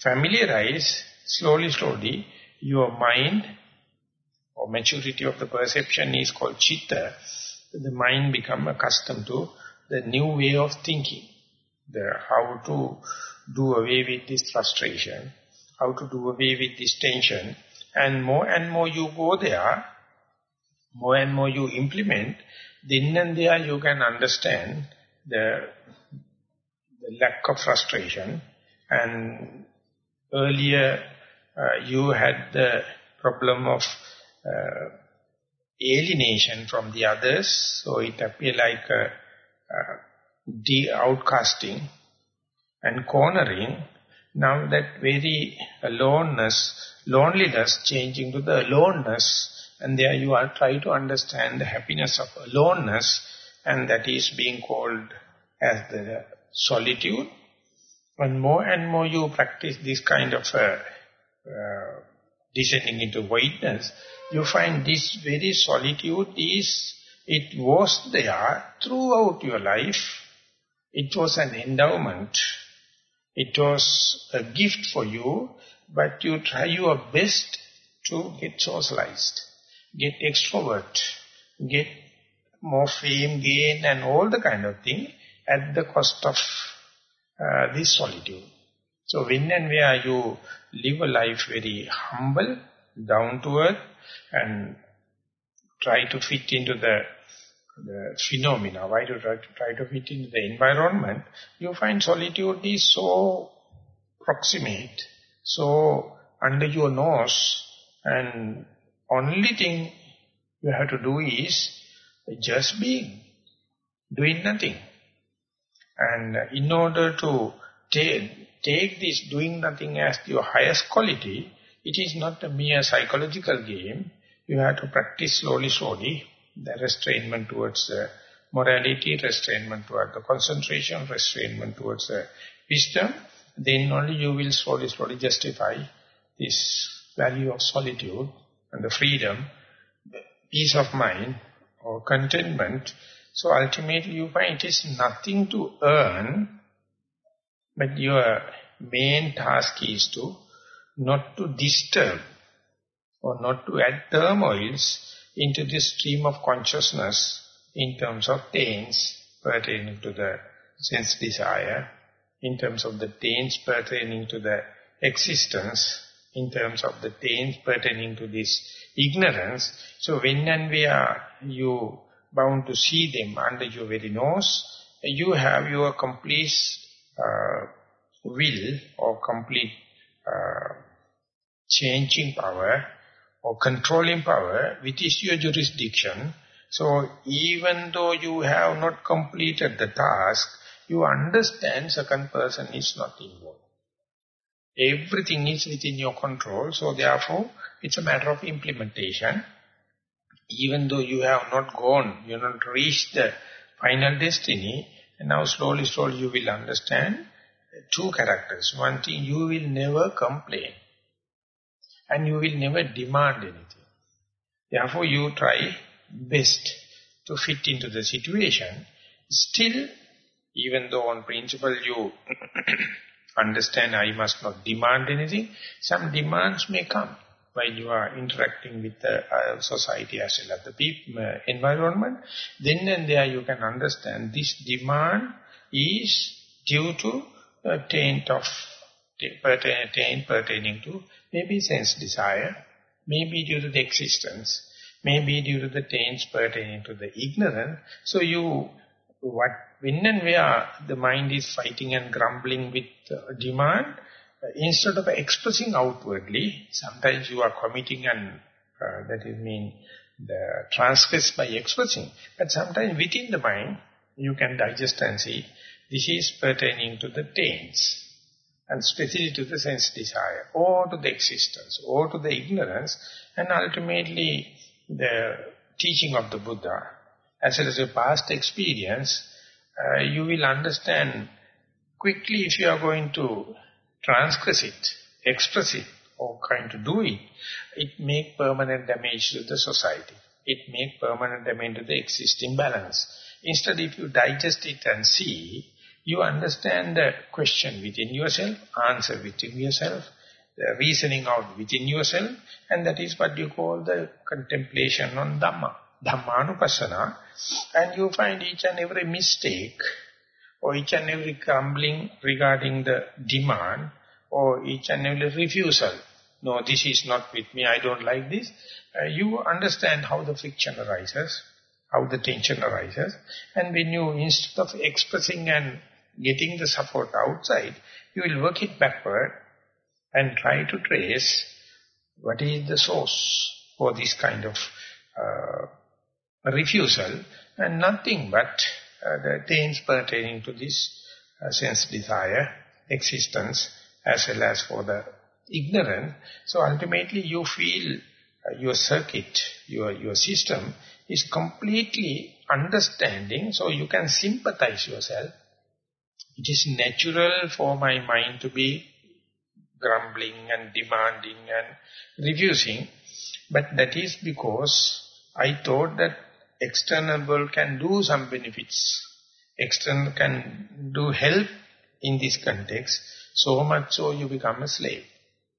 familiarized, slowly, slowly, your mind or maturity of the perception is called chitta, the mind become accustomed to the new way of thinking, the how to do away with this frustration, how to do away with this tension, and more and more you go there, more and more you implement, then and there you can understand the, the lack of frustration, and earlier uh, you had the problem of uh, alienation from the others, so it appeared like a, a de-outcasting and cornering. Now that very aloneness, loneliness changing to the aloneness, and there you are trying to understand the happiness of aloneness, and that is being called as the solitude. And more and more you practice this kind of uh, uh, descending into voidness, you find this very solitude is, it was there throughout your life. It was an endowment. It was a gift for you, but you try your best to get socialized, get extrovert, get more fame, gain and all the kind of thing at the cost of uh, this solitude. So when and where you live a life very humble, down to earth, and try to fit into the, the phenomena, why to try, to try to fit into the environment, you find solitude is so proximate, so under your nose, and only thing you have to do is just being, doing nothing. And in order to take, take this doing nothing as your highest quality, it is not a mere psychological game. You have to practice slowly, slowly, the restrainment towards morality, restrainment towards the concentration, restrainment towards the wisdom. Then only you will slowly, slowly justify this value of solitude and the freedom, peace of mind or contentment. So ultimately you find it is nothing to earn, but your main task is to not to disturb or not to add turmoils into this stream of consciousness in terms of taints pertaining to the sense desire, in terms of the taints pertaining to the existence, in terms of the taints pertaining to this ignorance. So when and where you bound to see them under your very nose, you have your complete uh, will or complete uh, changing power or controlling power, which is your jurisdiction. So even though you have not completed the task, you understand second person is not involved. Everything is within your control, so therefore it's a matter of implementation. Even though you have not gone, you have not reached the final destiny, and now slowly, slowly you will understand two characters. One thing, you will never complain. And you will never demand anything. Therefore, you try best to fit into the situation. Still, even though on principle you [COUGHS] understand I must not demand anything, some demands may come while you are interacting with the uh, society as well as the people, uh, environment. Then and there you can understand this demand is due to a taint of taint pertaining to maybe sense desire, maybe due to the existence, maybe due to the taints pertaining to the ignorance. So you, what, when and where the mind is fighting and grumbling with uh, demand, instead of expressing outwardly, sometimes you are committing and uh, that is mean the transgress by expressing, but sometimes within the mind, you can digest and see this is pertaining to the taints and especially to the sense desire or to the existence or to the ignorance and ultimately the teaching of the Buddha. As well as your past experience, uh, you will understand quickly if you are going to transgress it, express it, or kind to do it, it make permanent damage to the society. It make permanent damage to the existing balance. Instead, if you digest it and see, you understand the question within yourself, answer within yourself, the reasoning out within yourself, and that is what you call the contemplation on Dhamma, Dhammanupassana, and you find each and every mistake, or each and every crumbling regarding the demand, or each and every refusal, no, this is not with me, I don't like this, uh, you understand how the friction arises, how the tension arises, and when you, instead of expressing and getting the support outside, you will work it backward and try to trace what is the source for this kind of uh, refusal, and nothing but the things pertaining to this uh, sense desire, existence, as well as for the ignorant. So ultimately you feel uh, your circuit, your, your system is completely understanding, so you can sympathize yourself. It is natural for my mind to be grumbling and demanding and refusing, but that is because I thought that external world can do some benefits, external can do help in this context, so much so you become a slave.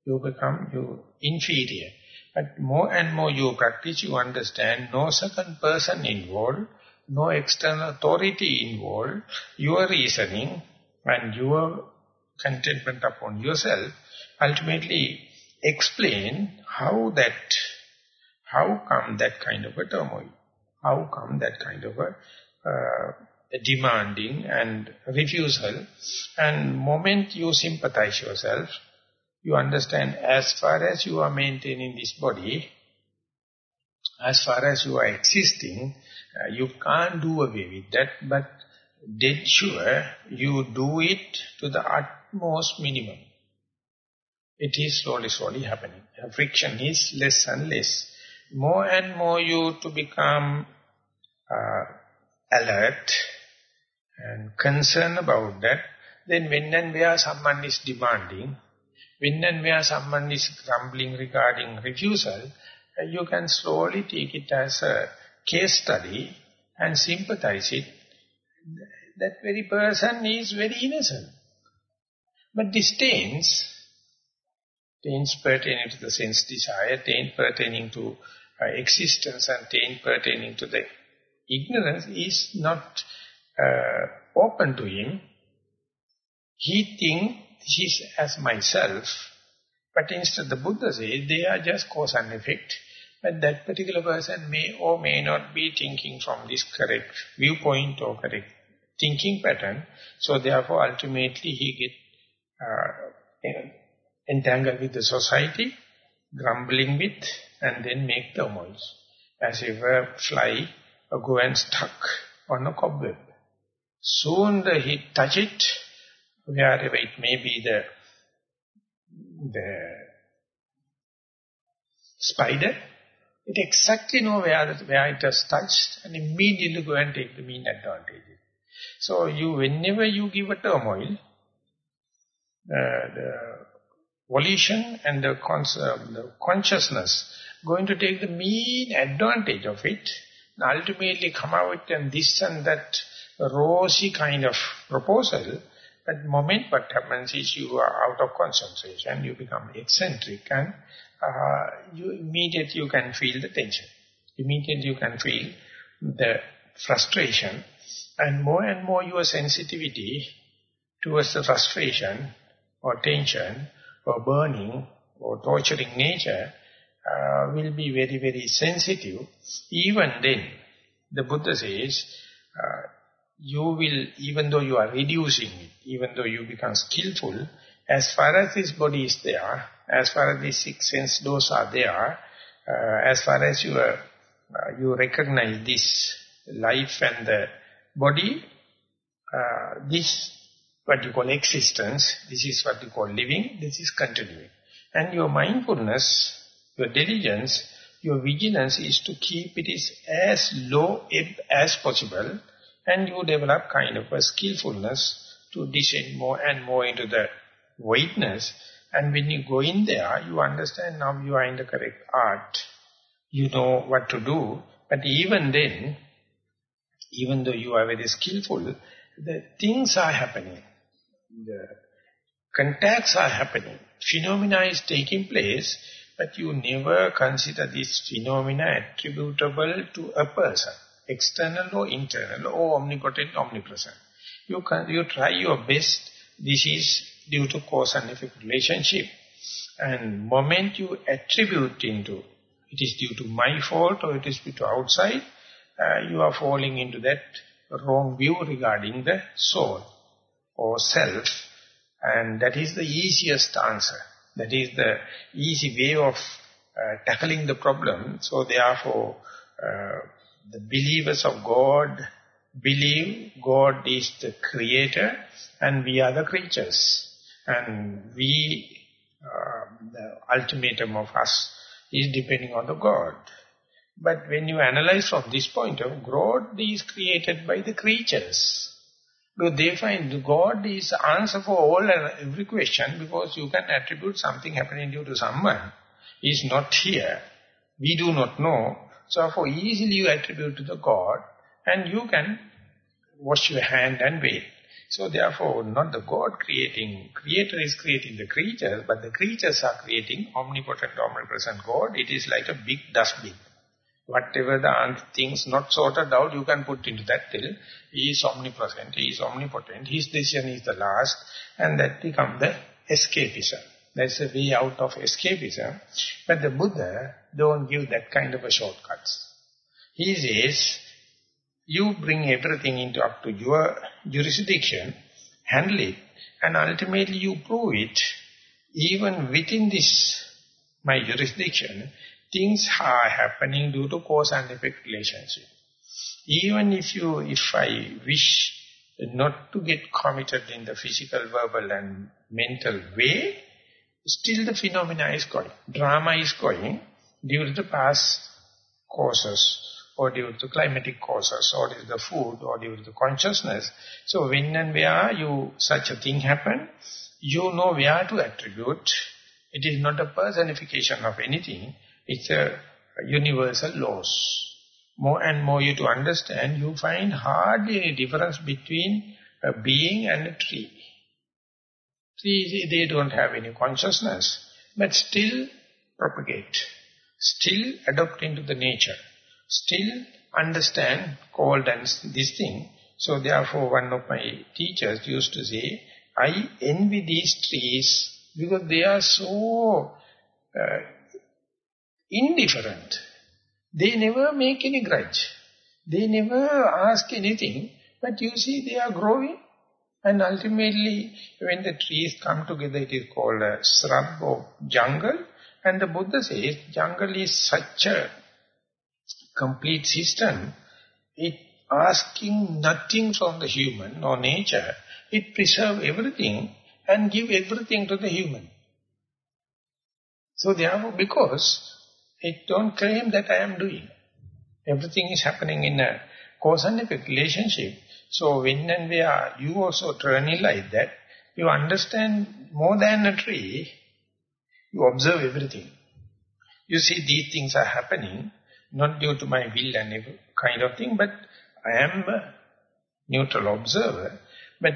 You become you inferior. But more and more you practice, you understand no second person involved, no external authority involved, your reasoning and your contentment upon yourself ultimately explain how that, how come that kind of a turmoil, how come that kind of a uh, demanding and refusal and moment you sympathize yourself, you understand as far as you are maintaining this body, as far as you are existing, uh, you can't do away with that, but dead sure you do it to the utmost minimum. It is slowly, slowly happening. Friction is less and less. More and more you to become uh, alert and concerned about that, then when and where someone is demanding, when and where someone is grumbling regarding refusal, uh, you can slowly take it as a case study and sympathize it. That very person is very innocent. But this taints, taints pertaining to the sense desire, taint pertaining to uh, existence and taint pertaining to the ignorance is not uh, open to him. He thinks this is as myself. But instead the Buddha says they are just cause and effect. But that particular person may or may not be thinking from this correct viewpoint or correct thinking pattern. So therefore ultimately he get uh, entangled with the society, grumbling with and then make turmoils. As if a fly go and stuck on a cobweb. Soon the he touch it, wherever it may be the, the spider, it exactly know where, where it has touched and immediately go and take the mean advantage. So you, whenever you give a turmoil, uh, the volition and the, uh, the consciousness going to take the mean advantage of it, ultimately come out and this and that rosy kind of proposal, at the moment what happens is you are out of concentration, you become eccentric and uh, you immediately you can feel the tension. Immediately you can feel the frustration and more and more your sensitivity towards the frustration or tension or burning or torturing nature uh, will be very, very sensitive. Even then, the Buddha says, uh, you will, even though you are reducing it, even though you become skillful, as far as this body is there, as far as these six sense doors are there, uh, as far as you, uh, you recognize this life and the body, uh, this what you call existence, this is what you call living, this is continuing. And your mindfulness, your diligence, your vigilance is to keep it is as low as possible and you develop kind of a skillfulness to descend more and more into the voidness. And when you go in there, you understand now you are in the correct art. You know what to do. But even then, even though you are very skillful, the things are happening. The contacts are happening. Phenomena is taking place, but you never consider this phenomena attributable to a person, external or internal or omnipotent, omnipresent. You, can, you try your best, this is due to cause and effect relationship. And moment you attribute into, it is due to my fault or it is due to outside, uh, you are falling into that wrong view regarding the soul or self. And that is the easiest answer. That is the easy way of uh, tackling the problem. So therefore, uh, the believers of God believe God is the creator and we are the creatures. And we, uh, the ultimatum of us is depending on the God. But when you analyze from this point of God is created by the creatures. Because they find God is answer for all and every question because you can attribute something happening due to someone. He is not here. We do not know. So for easily you attribute to the God and you can wash your hand and wait. So therefore, not the God creating, creator is creating the creatures, but the creatures are creating omnipotent, omnipresent God. It is like a big dustbin. Whatever the things not sorted out, you can put into that till he is omnipresent, he is omnipotent, his decision is the last, and that become the escapism. That's a way out of escapism. But the Buddha don't give that kind of a shortcuts. He says, you bring everything into up to your jurisdiction, handle it, and ultimately you prove it, even within this, my jurisdiction, things are happening due to cause and effect relationship. Even if you, if I wish not to get committed in the physical, verbal and mental way, still the phenomena is going. Drama is going due to the past causes or due to climatic causes or due to the food or due to the consciousness. So when and where you such a thing happen, you know where to attribute. It is not a personification of anything. It's a universal laws. More and more you to understand, you find hardly any difference between a being and a tree. Trees, they don't have any consciousness, but still propagate, still adopt into the nature, still understand cold and this thing. So therefore one of my teachers used to say, I envy these trees because they are so uh, indifferent. They never make any grudge. They never ask anything. But you see, they are growing. And ultimately, when the trees come together, it is called a shrub or jungle. And the Buddha says, jungle is such a complete system. It asking nothing from the human or nature. It preserve everything and give everything to the human. So therefore, because it don't claim that I am doing. Everything is happening in a cause and effect relationship. So when and where you also turn it like that, you understand more than a tree, you observe everything. You see these things are happening, not due to my will and kind of thing, but I am a neutral observer. But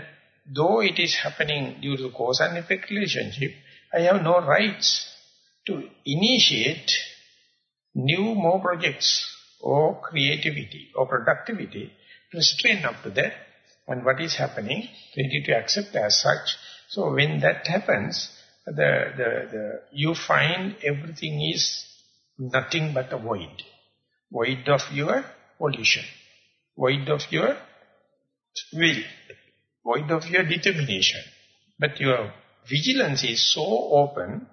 though it is happening due to cause and effect relationship, I have no rights to initiate new more projects or creativity or productivity, restrain up to that. And what is happening, ready to accept as such. So when that happens, the, the, the, you find everything is nothing but a void. Void of your volition. Void of your will. Void of your determination. But your vigilance is so open,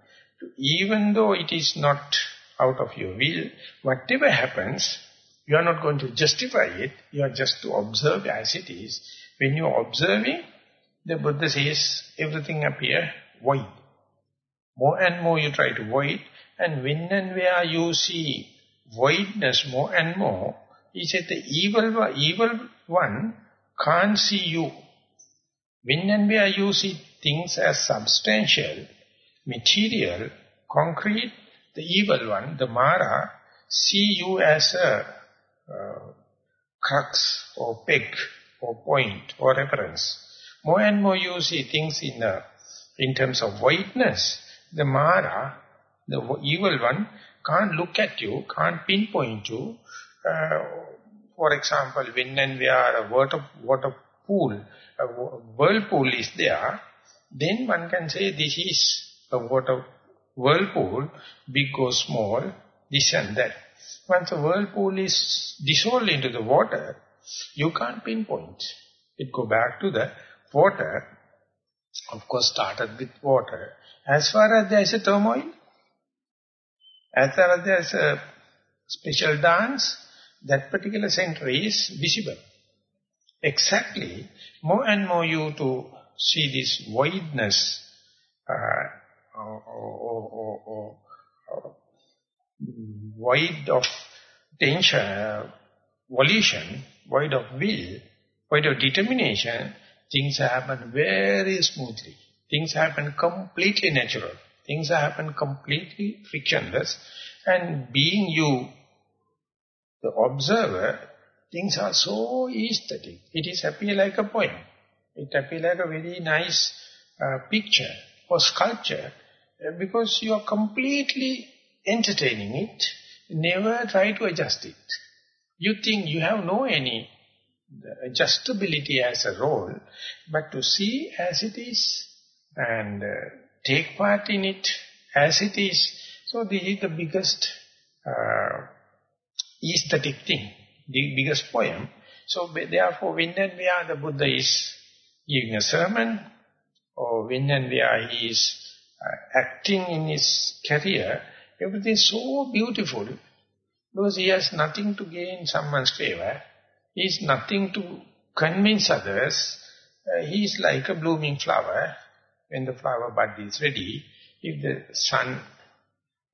even though it is not out of your will, whatever happens, you are not going to justify it, you are just to observe as it is. When you are observing, the Buddha says, everything appear void. More and more you try to void, and when and where you see voidness more and more, he said the evil, evil one can't see you. When and where you see things as substantial, material, concrete, the evil one, the Mara, see you as a uh, crux or peg or point or reference. More and more you see things in, uh, in terms of voidness. the Mara, the evil one, can't look at you, can't pinpoint you. Uh, for example, when and where a water, water pool, a whirlpool is there, then one can say this is a water whirlpool, big or small, this and that. Once the whirlpool is dissolved into the water, you can't pinpoint. It go back to the water, of course started with water. As far as there is a turmoil, as far as there is a special dance, that particular center is visible. Exactly, more and more you to see this voidness uh, or, or, or, or, void of tension, uh, volition, void of will, void of determination, things happen very smoothly. Things happen completely natural. Things happen completely frictionless. And being you, the observer, things are so aesthetic. It is appear like a poem. It appear like a very nice uh, picture or sculpture uh, because you are completely entertaining it, never try to adjust it. You think you have no any adjustability as a role, but to see as it is and uh, take part in it as it is. So this is the biggest uh, aesthetic thing, the biggest poem. So therefore when and where the Buddha is giving a sermon, or when and where he is acting in his career, Everything is so beautiful because he has nothing to gain someone's favor. He is nothing to convince others. Uh, he is like a blooming flower. When the flower bud is ready, if the sun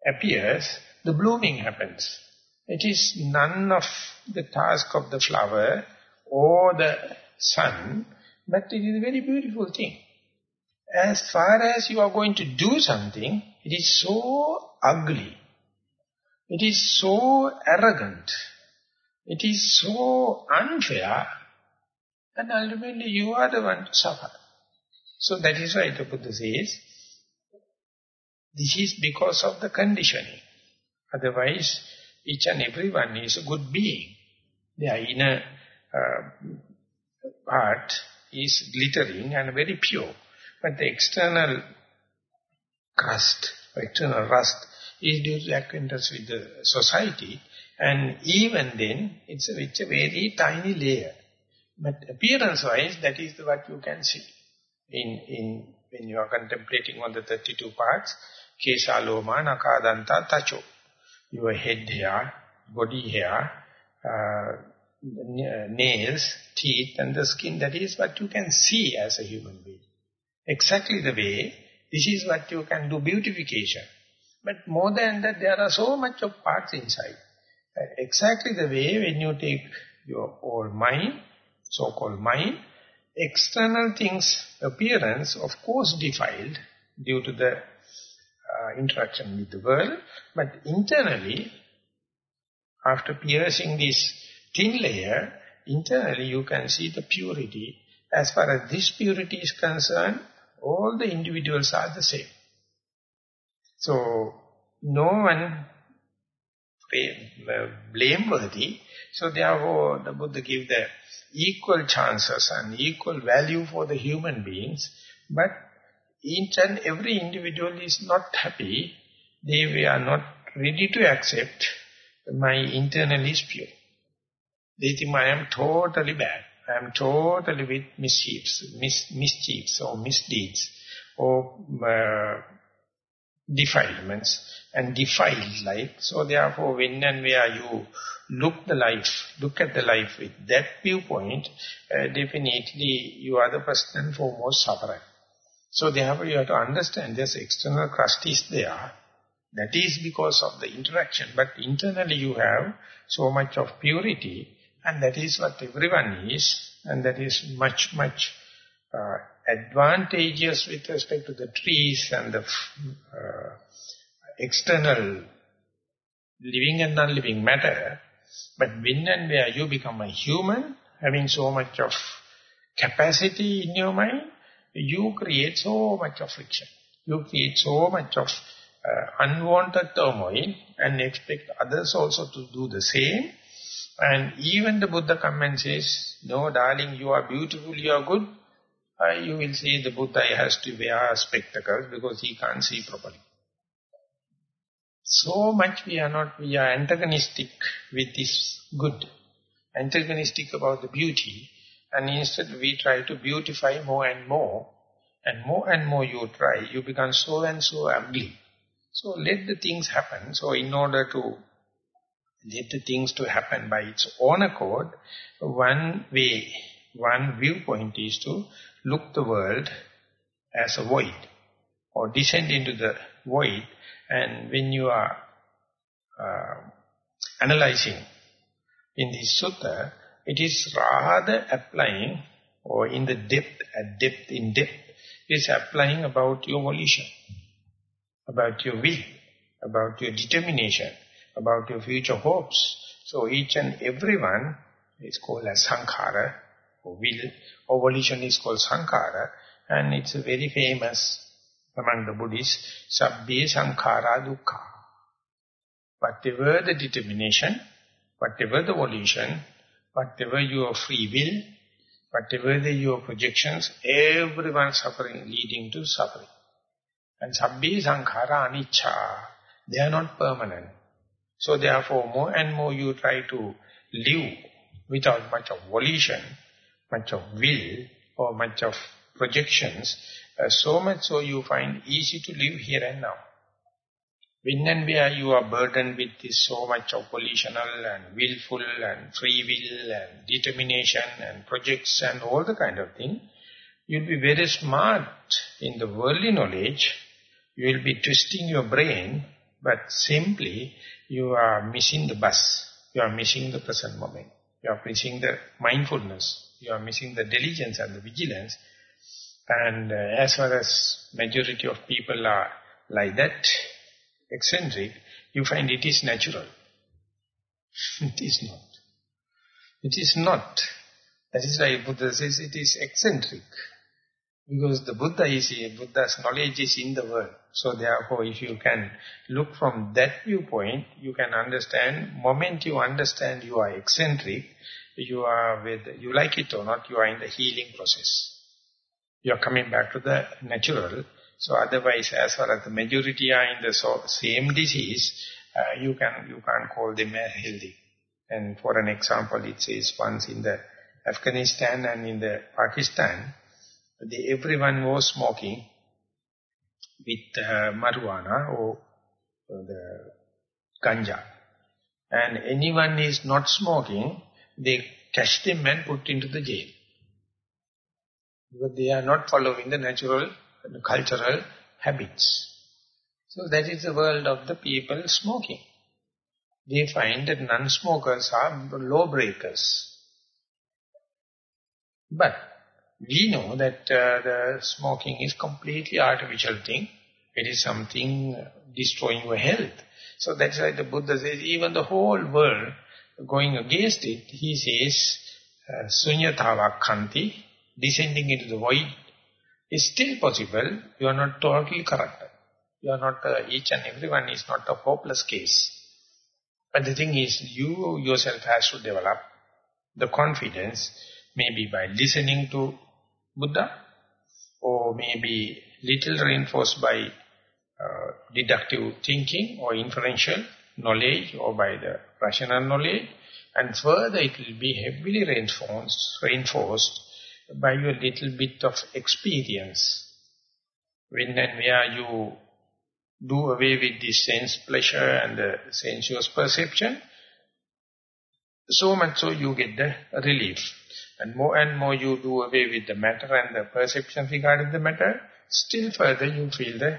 appears, the blooming happens. It is none of the task of the flower or the sun, but it is a very beautiful thing. As far as you are going to do something, it is so ugly. It is so arrogant. It is so unfair. And ultimately you are the one to suffer. So that is why the Buddha says, this is because of the conditioning. Otherwise, each and everyone is a good being. Their inner uh, part is glittering and very pure. But the external crust, external rust is due to acquaintance with the society. And even then, it's a, it's a very tiny layer. But appearance-wise, that is what you can see. In, in When you are contemplating on the 32 parts, Kesa, Loma, Nakadanta, Tacho. Your head hair, body hair, uh, nails, teeth and the skin, that is what you can see as a human being. Exactly the way, this is what you can do beautification. But more than that, there are so much of parts inside. Uh, exactly the way when you take your whole mind, so-called mind, external things, appearance, of course defiled due to the uh, interaction with the world, but internally, after piercing this thin layer, internally you can see the purity. As far as this purity is concerned, all the individuals are the same. So, no one uh, blameworthy. So therefore, the Buddha give the equal chances and equal value for the human beings. But each and every individual is not happy. They were not ready to accept my internal is pure. They think I am totally bad. I am totally with mischiefs, mis mischiefs or misdeeds or uh, defilements and defiled life. So therefore, when and where you look the life, look at the life with that viewpoint, uh, definitely you are the first and foremost sufferer. So therefore, you have to understand this external crust is there. That is because of the interaction. But internally you have so much of purity and that is what everyone is. And that is much, much uh, advantageous with respect to the trees and the uh, external living and non-living matter. But when and where you become a human, having so much of capacity in your mind, you create so much of friction. You create so much of uh, unwanted turmoil and expect others also to do the same. And even the Buddha comes and says, no darling, you are beautiful, you are good. Uh, you will see the Buddha has to wear spectacles because he can't see properly. So much we are not, we are antagonistic with this good, antagonistic about the beauty, and instead we try to beautify more and more, and more and more you try, you become so and so ugly. So let the things happen. So in order to let the things to happen by its own accord, one way, one viewpoint is to look the world as a void, or descend into the void and when you are uh, analyzing in this sutta, it is rather applying, or in the depth, at depth, in depth, is applying about your volition, about your will, about your determination, about your future hopes. So each and every one is called as sankhara, or will, or volition is called sankhara, and it's very famous among the Buddhists, Sabbe Sankhara Dukkha. Whatever the determination, whatever the volition, whatever your free will, whatever the, your projections, everyone suffering leading to suffering. And Sabbe Sankhara Anicca, they are not permanent. So therefore, more and more you try to live without much of volition, much of will, or much of projections, uh, so much so you find easy to live here and now. When and where you are burdened with this so much of volitional and willful and free will and determination and projects and all the kind of thing, you'll be very smart in the worldly knowledge. You will be twisting your brain, but simply you are missing the bus. You are missing the present moment. You are missing the mindfulness. You are missing the diligence and the vigilance. And uh, as far as majority of people are like that, eccentric, you find it is natural. [LAUGHS] it is not. It is not. That is why Buddha says it is eccentric. Because the Buddha is Buddha's knowledge is in the world. So therefore, if you can look from that viewpoint, you can understand, moment you understand you are eccentric, you are with, you like it or not, you are in the healing process you are coming back to the natural. So otherwise, as far as the majority are in the so same disease, uh, you can you can't call them healthy. And for an example, it says once in the Afghanistan and in the Pakistan, the, everyone was smoking with uh, marijuana or the ganja. And anyone is not smoking, they catch them and put into the jail. Because they are not following the natural, the cultural habits. So that is the world of the people smoking. They find that non-smokers are law-breakers. But we know that uh, the smoking is completely artificial thing. It is something destroying your health. So that's why the Buddha says, even the whole world going against it, he says, uh, sunyatava descending into the void is still possible. You are not totally corrupted. You are not, uh, each and everyone is not a hopeless case. But the thing is, you yourself has to develop the confidence, maybe by listening to Buddha, or maybe little reinforced by uh, deductive thinking or inferential knowledge or by the rational knowledge, and further it will be heavily reinforced, reinforced by your little bit of experience. When and where you do away with the sense pleasure and the sensuous perception, so much so you get the relief. And more and more you do away with the matter and the perception regarding the matter, still further you feel the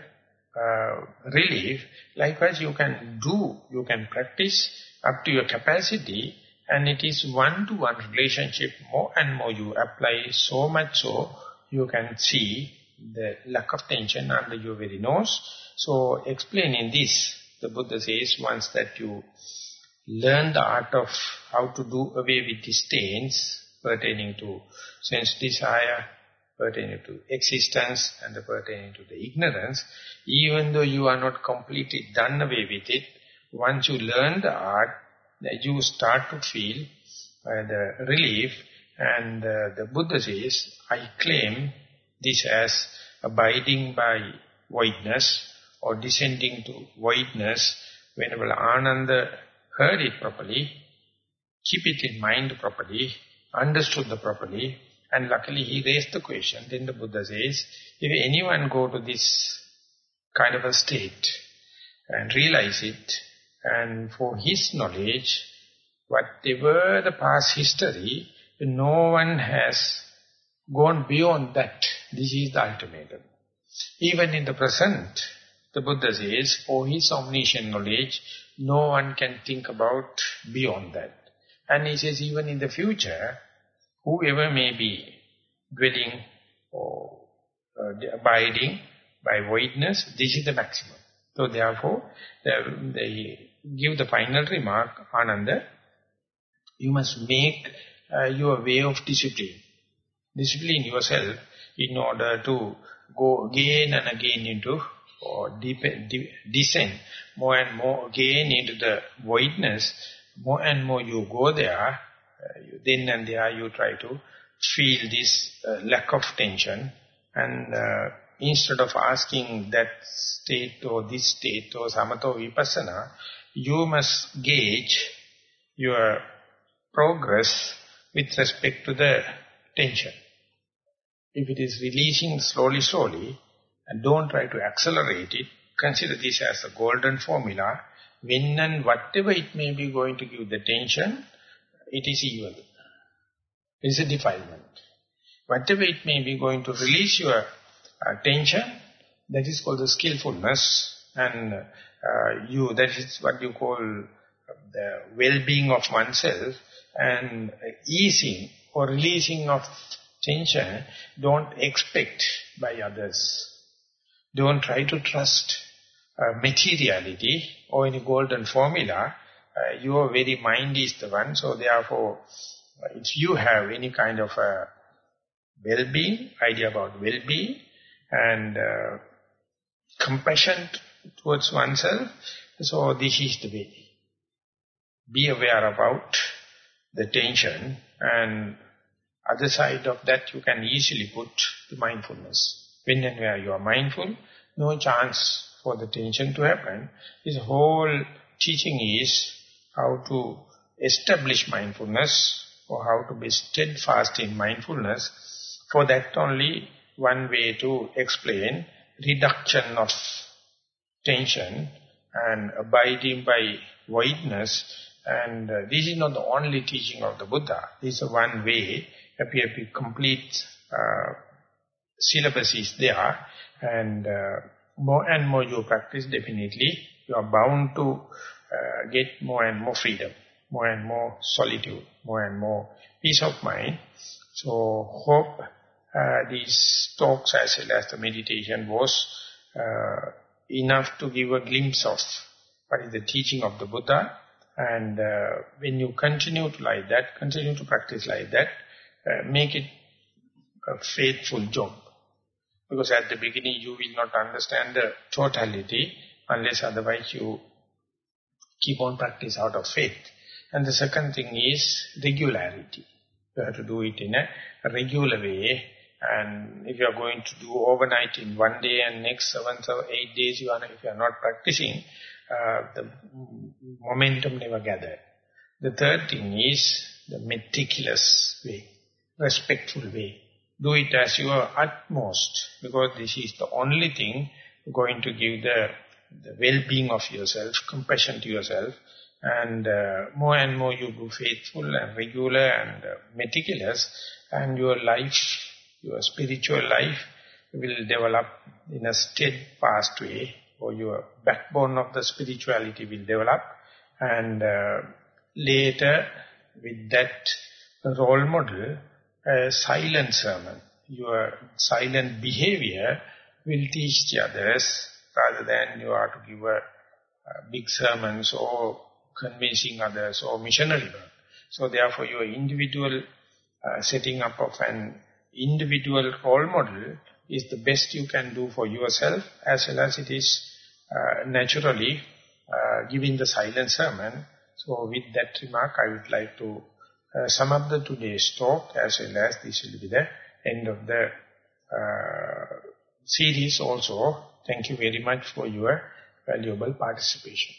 uh, relief. Likewise, you can do, you can practice up to your capacity and it is one-to-one -one relationship. More and more you apply so much so, you can see the lack of tension under your very nose. So explaining this, the Buddha says once that you learn the art of how to do away with the stains pertaining to sense desire, pertaining to existence and pertaining to the ignorance, even though you are not completely done away with it, once you learn the art, you start to feel uh, the relief and uh, the Buddha says, I claim this as abiding by voidness or descending to voidness. Whenever Ananda heard it properly, keep it in mind properly, understood the properly, and luckily he raised the question. Then the Buddha says, if anyone go to this kind of a state and realize it, and for his knowledge, whatever the past history, no one has gone beyond that. This is the ultimatum. Even in the present, the Buddha says, for his omniscient knowledge, no one can think about beyond that. And he says, even in the future, whoever may be dwelling or uh, abiding by voidness, this is the maximum. So therefore, they give the final remark, Ananda, you must make uh, your way of discipline. Discipline yourself in order to go again and again into or deep, descend more and more again into the voidness. More and more you go there, uh, you, then and there you try to feel this uh, lack of tension and uh, instead of asking that state or this state or samatha vipassana, you must gauge your progress with respect to the tension. If it is releasing slowly, slowly, and don't try to accelerate it, consider this as a golden formula. When and whatever it may be going to give the tension, it is evil. It is a defilement. Whatever it may be going to release your uh, tension, that is called the skillfulness. And uh, you, that is what you call the well-being of oneself. And easing or releasing of tension, don't expect by others. Don't try to trust uh, materiality or any golden formula. Uh, your very mind is the one. So therefore, if you have any kind of a well-being, idea about well-being, and uh, compassion towards oneself, so this is the way. Be aware about the tension and other side of that you can easily put the mindfulness. When and where you are mindful, no chance for the tension to happen. This whole teaching is how to establish mindfulness or how to be steadfast in mindfulness. For that only one way to explain reduction of tension and abiding by voidness. And uh, this is not the only teaching of the Buddha. This is one way, appear to complete uh, syllabus is there. And uh, more and more you practice, definitely you are bound to uh, get more and more freedom, more and more solitude, more and more peace of mind. So hope uh, these talks as well as the meditation was uh, enough to give a glimpse of what is the teaching of the Buddha. And uh, when you continue to like that, continue to practice like that, uh, make it a faithful job. Because at the beginning you will not understand the totality unless otherwise you keep on practice out of faith. And the second thing is regularity. You have to do it in a regular way. And if you are going to do overnight in one day and next seven or eight days, you are, if you are not practicing, uh, the momentum never gather. The third thing is the meticulous way, respectful way. Do it as your utmost, because this is the only thing going to give the, the well-being of yourself, compassion to yourself, and uh, more and more you go faithful and regular and uh, meticulous, and your life, your spiritual life will develop in a steadfast way, or your backbone of the spirituality will develop. And uh, later, with that role model, a silent sermon, your silent behavior will teach the others rather than you are to give a, a big sermons or convincing others or missionary work. So therefore your individual uh, setting up of an individual role model is the best you can do for yourself as well as it is uh, naturally uh, giving the silent sermon. So with that remark I would like to uh, sum up the today's talk as well as this will be the end of the uh, series also. Thank you very much for your valuable participation.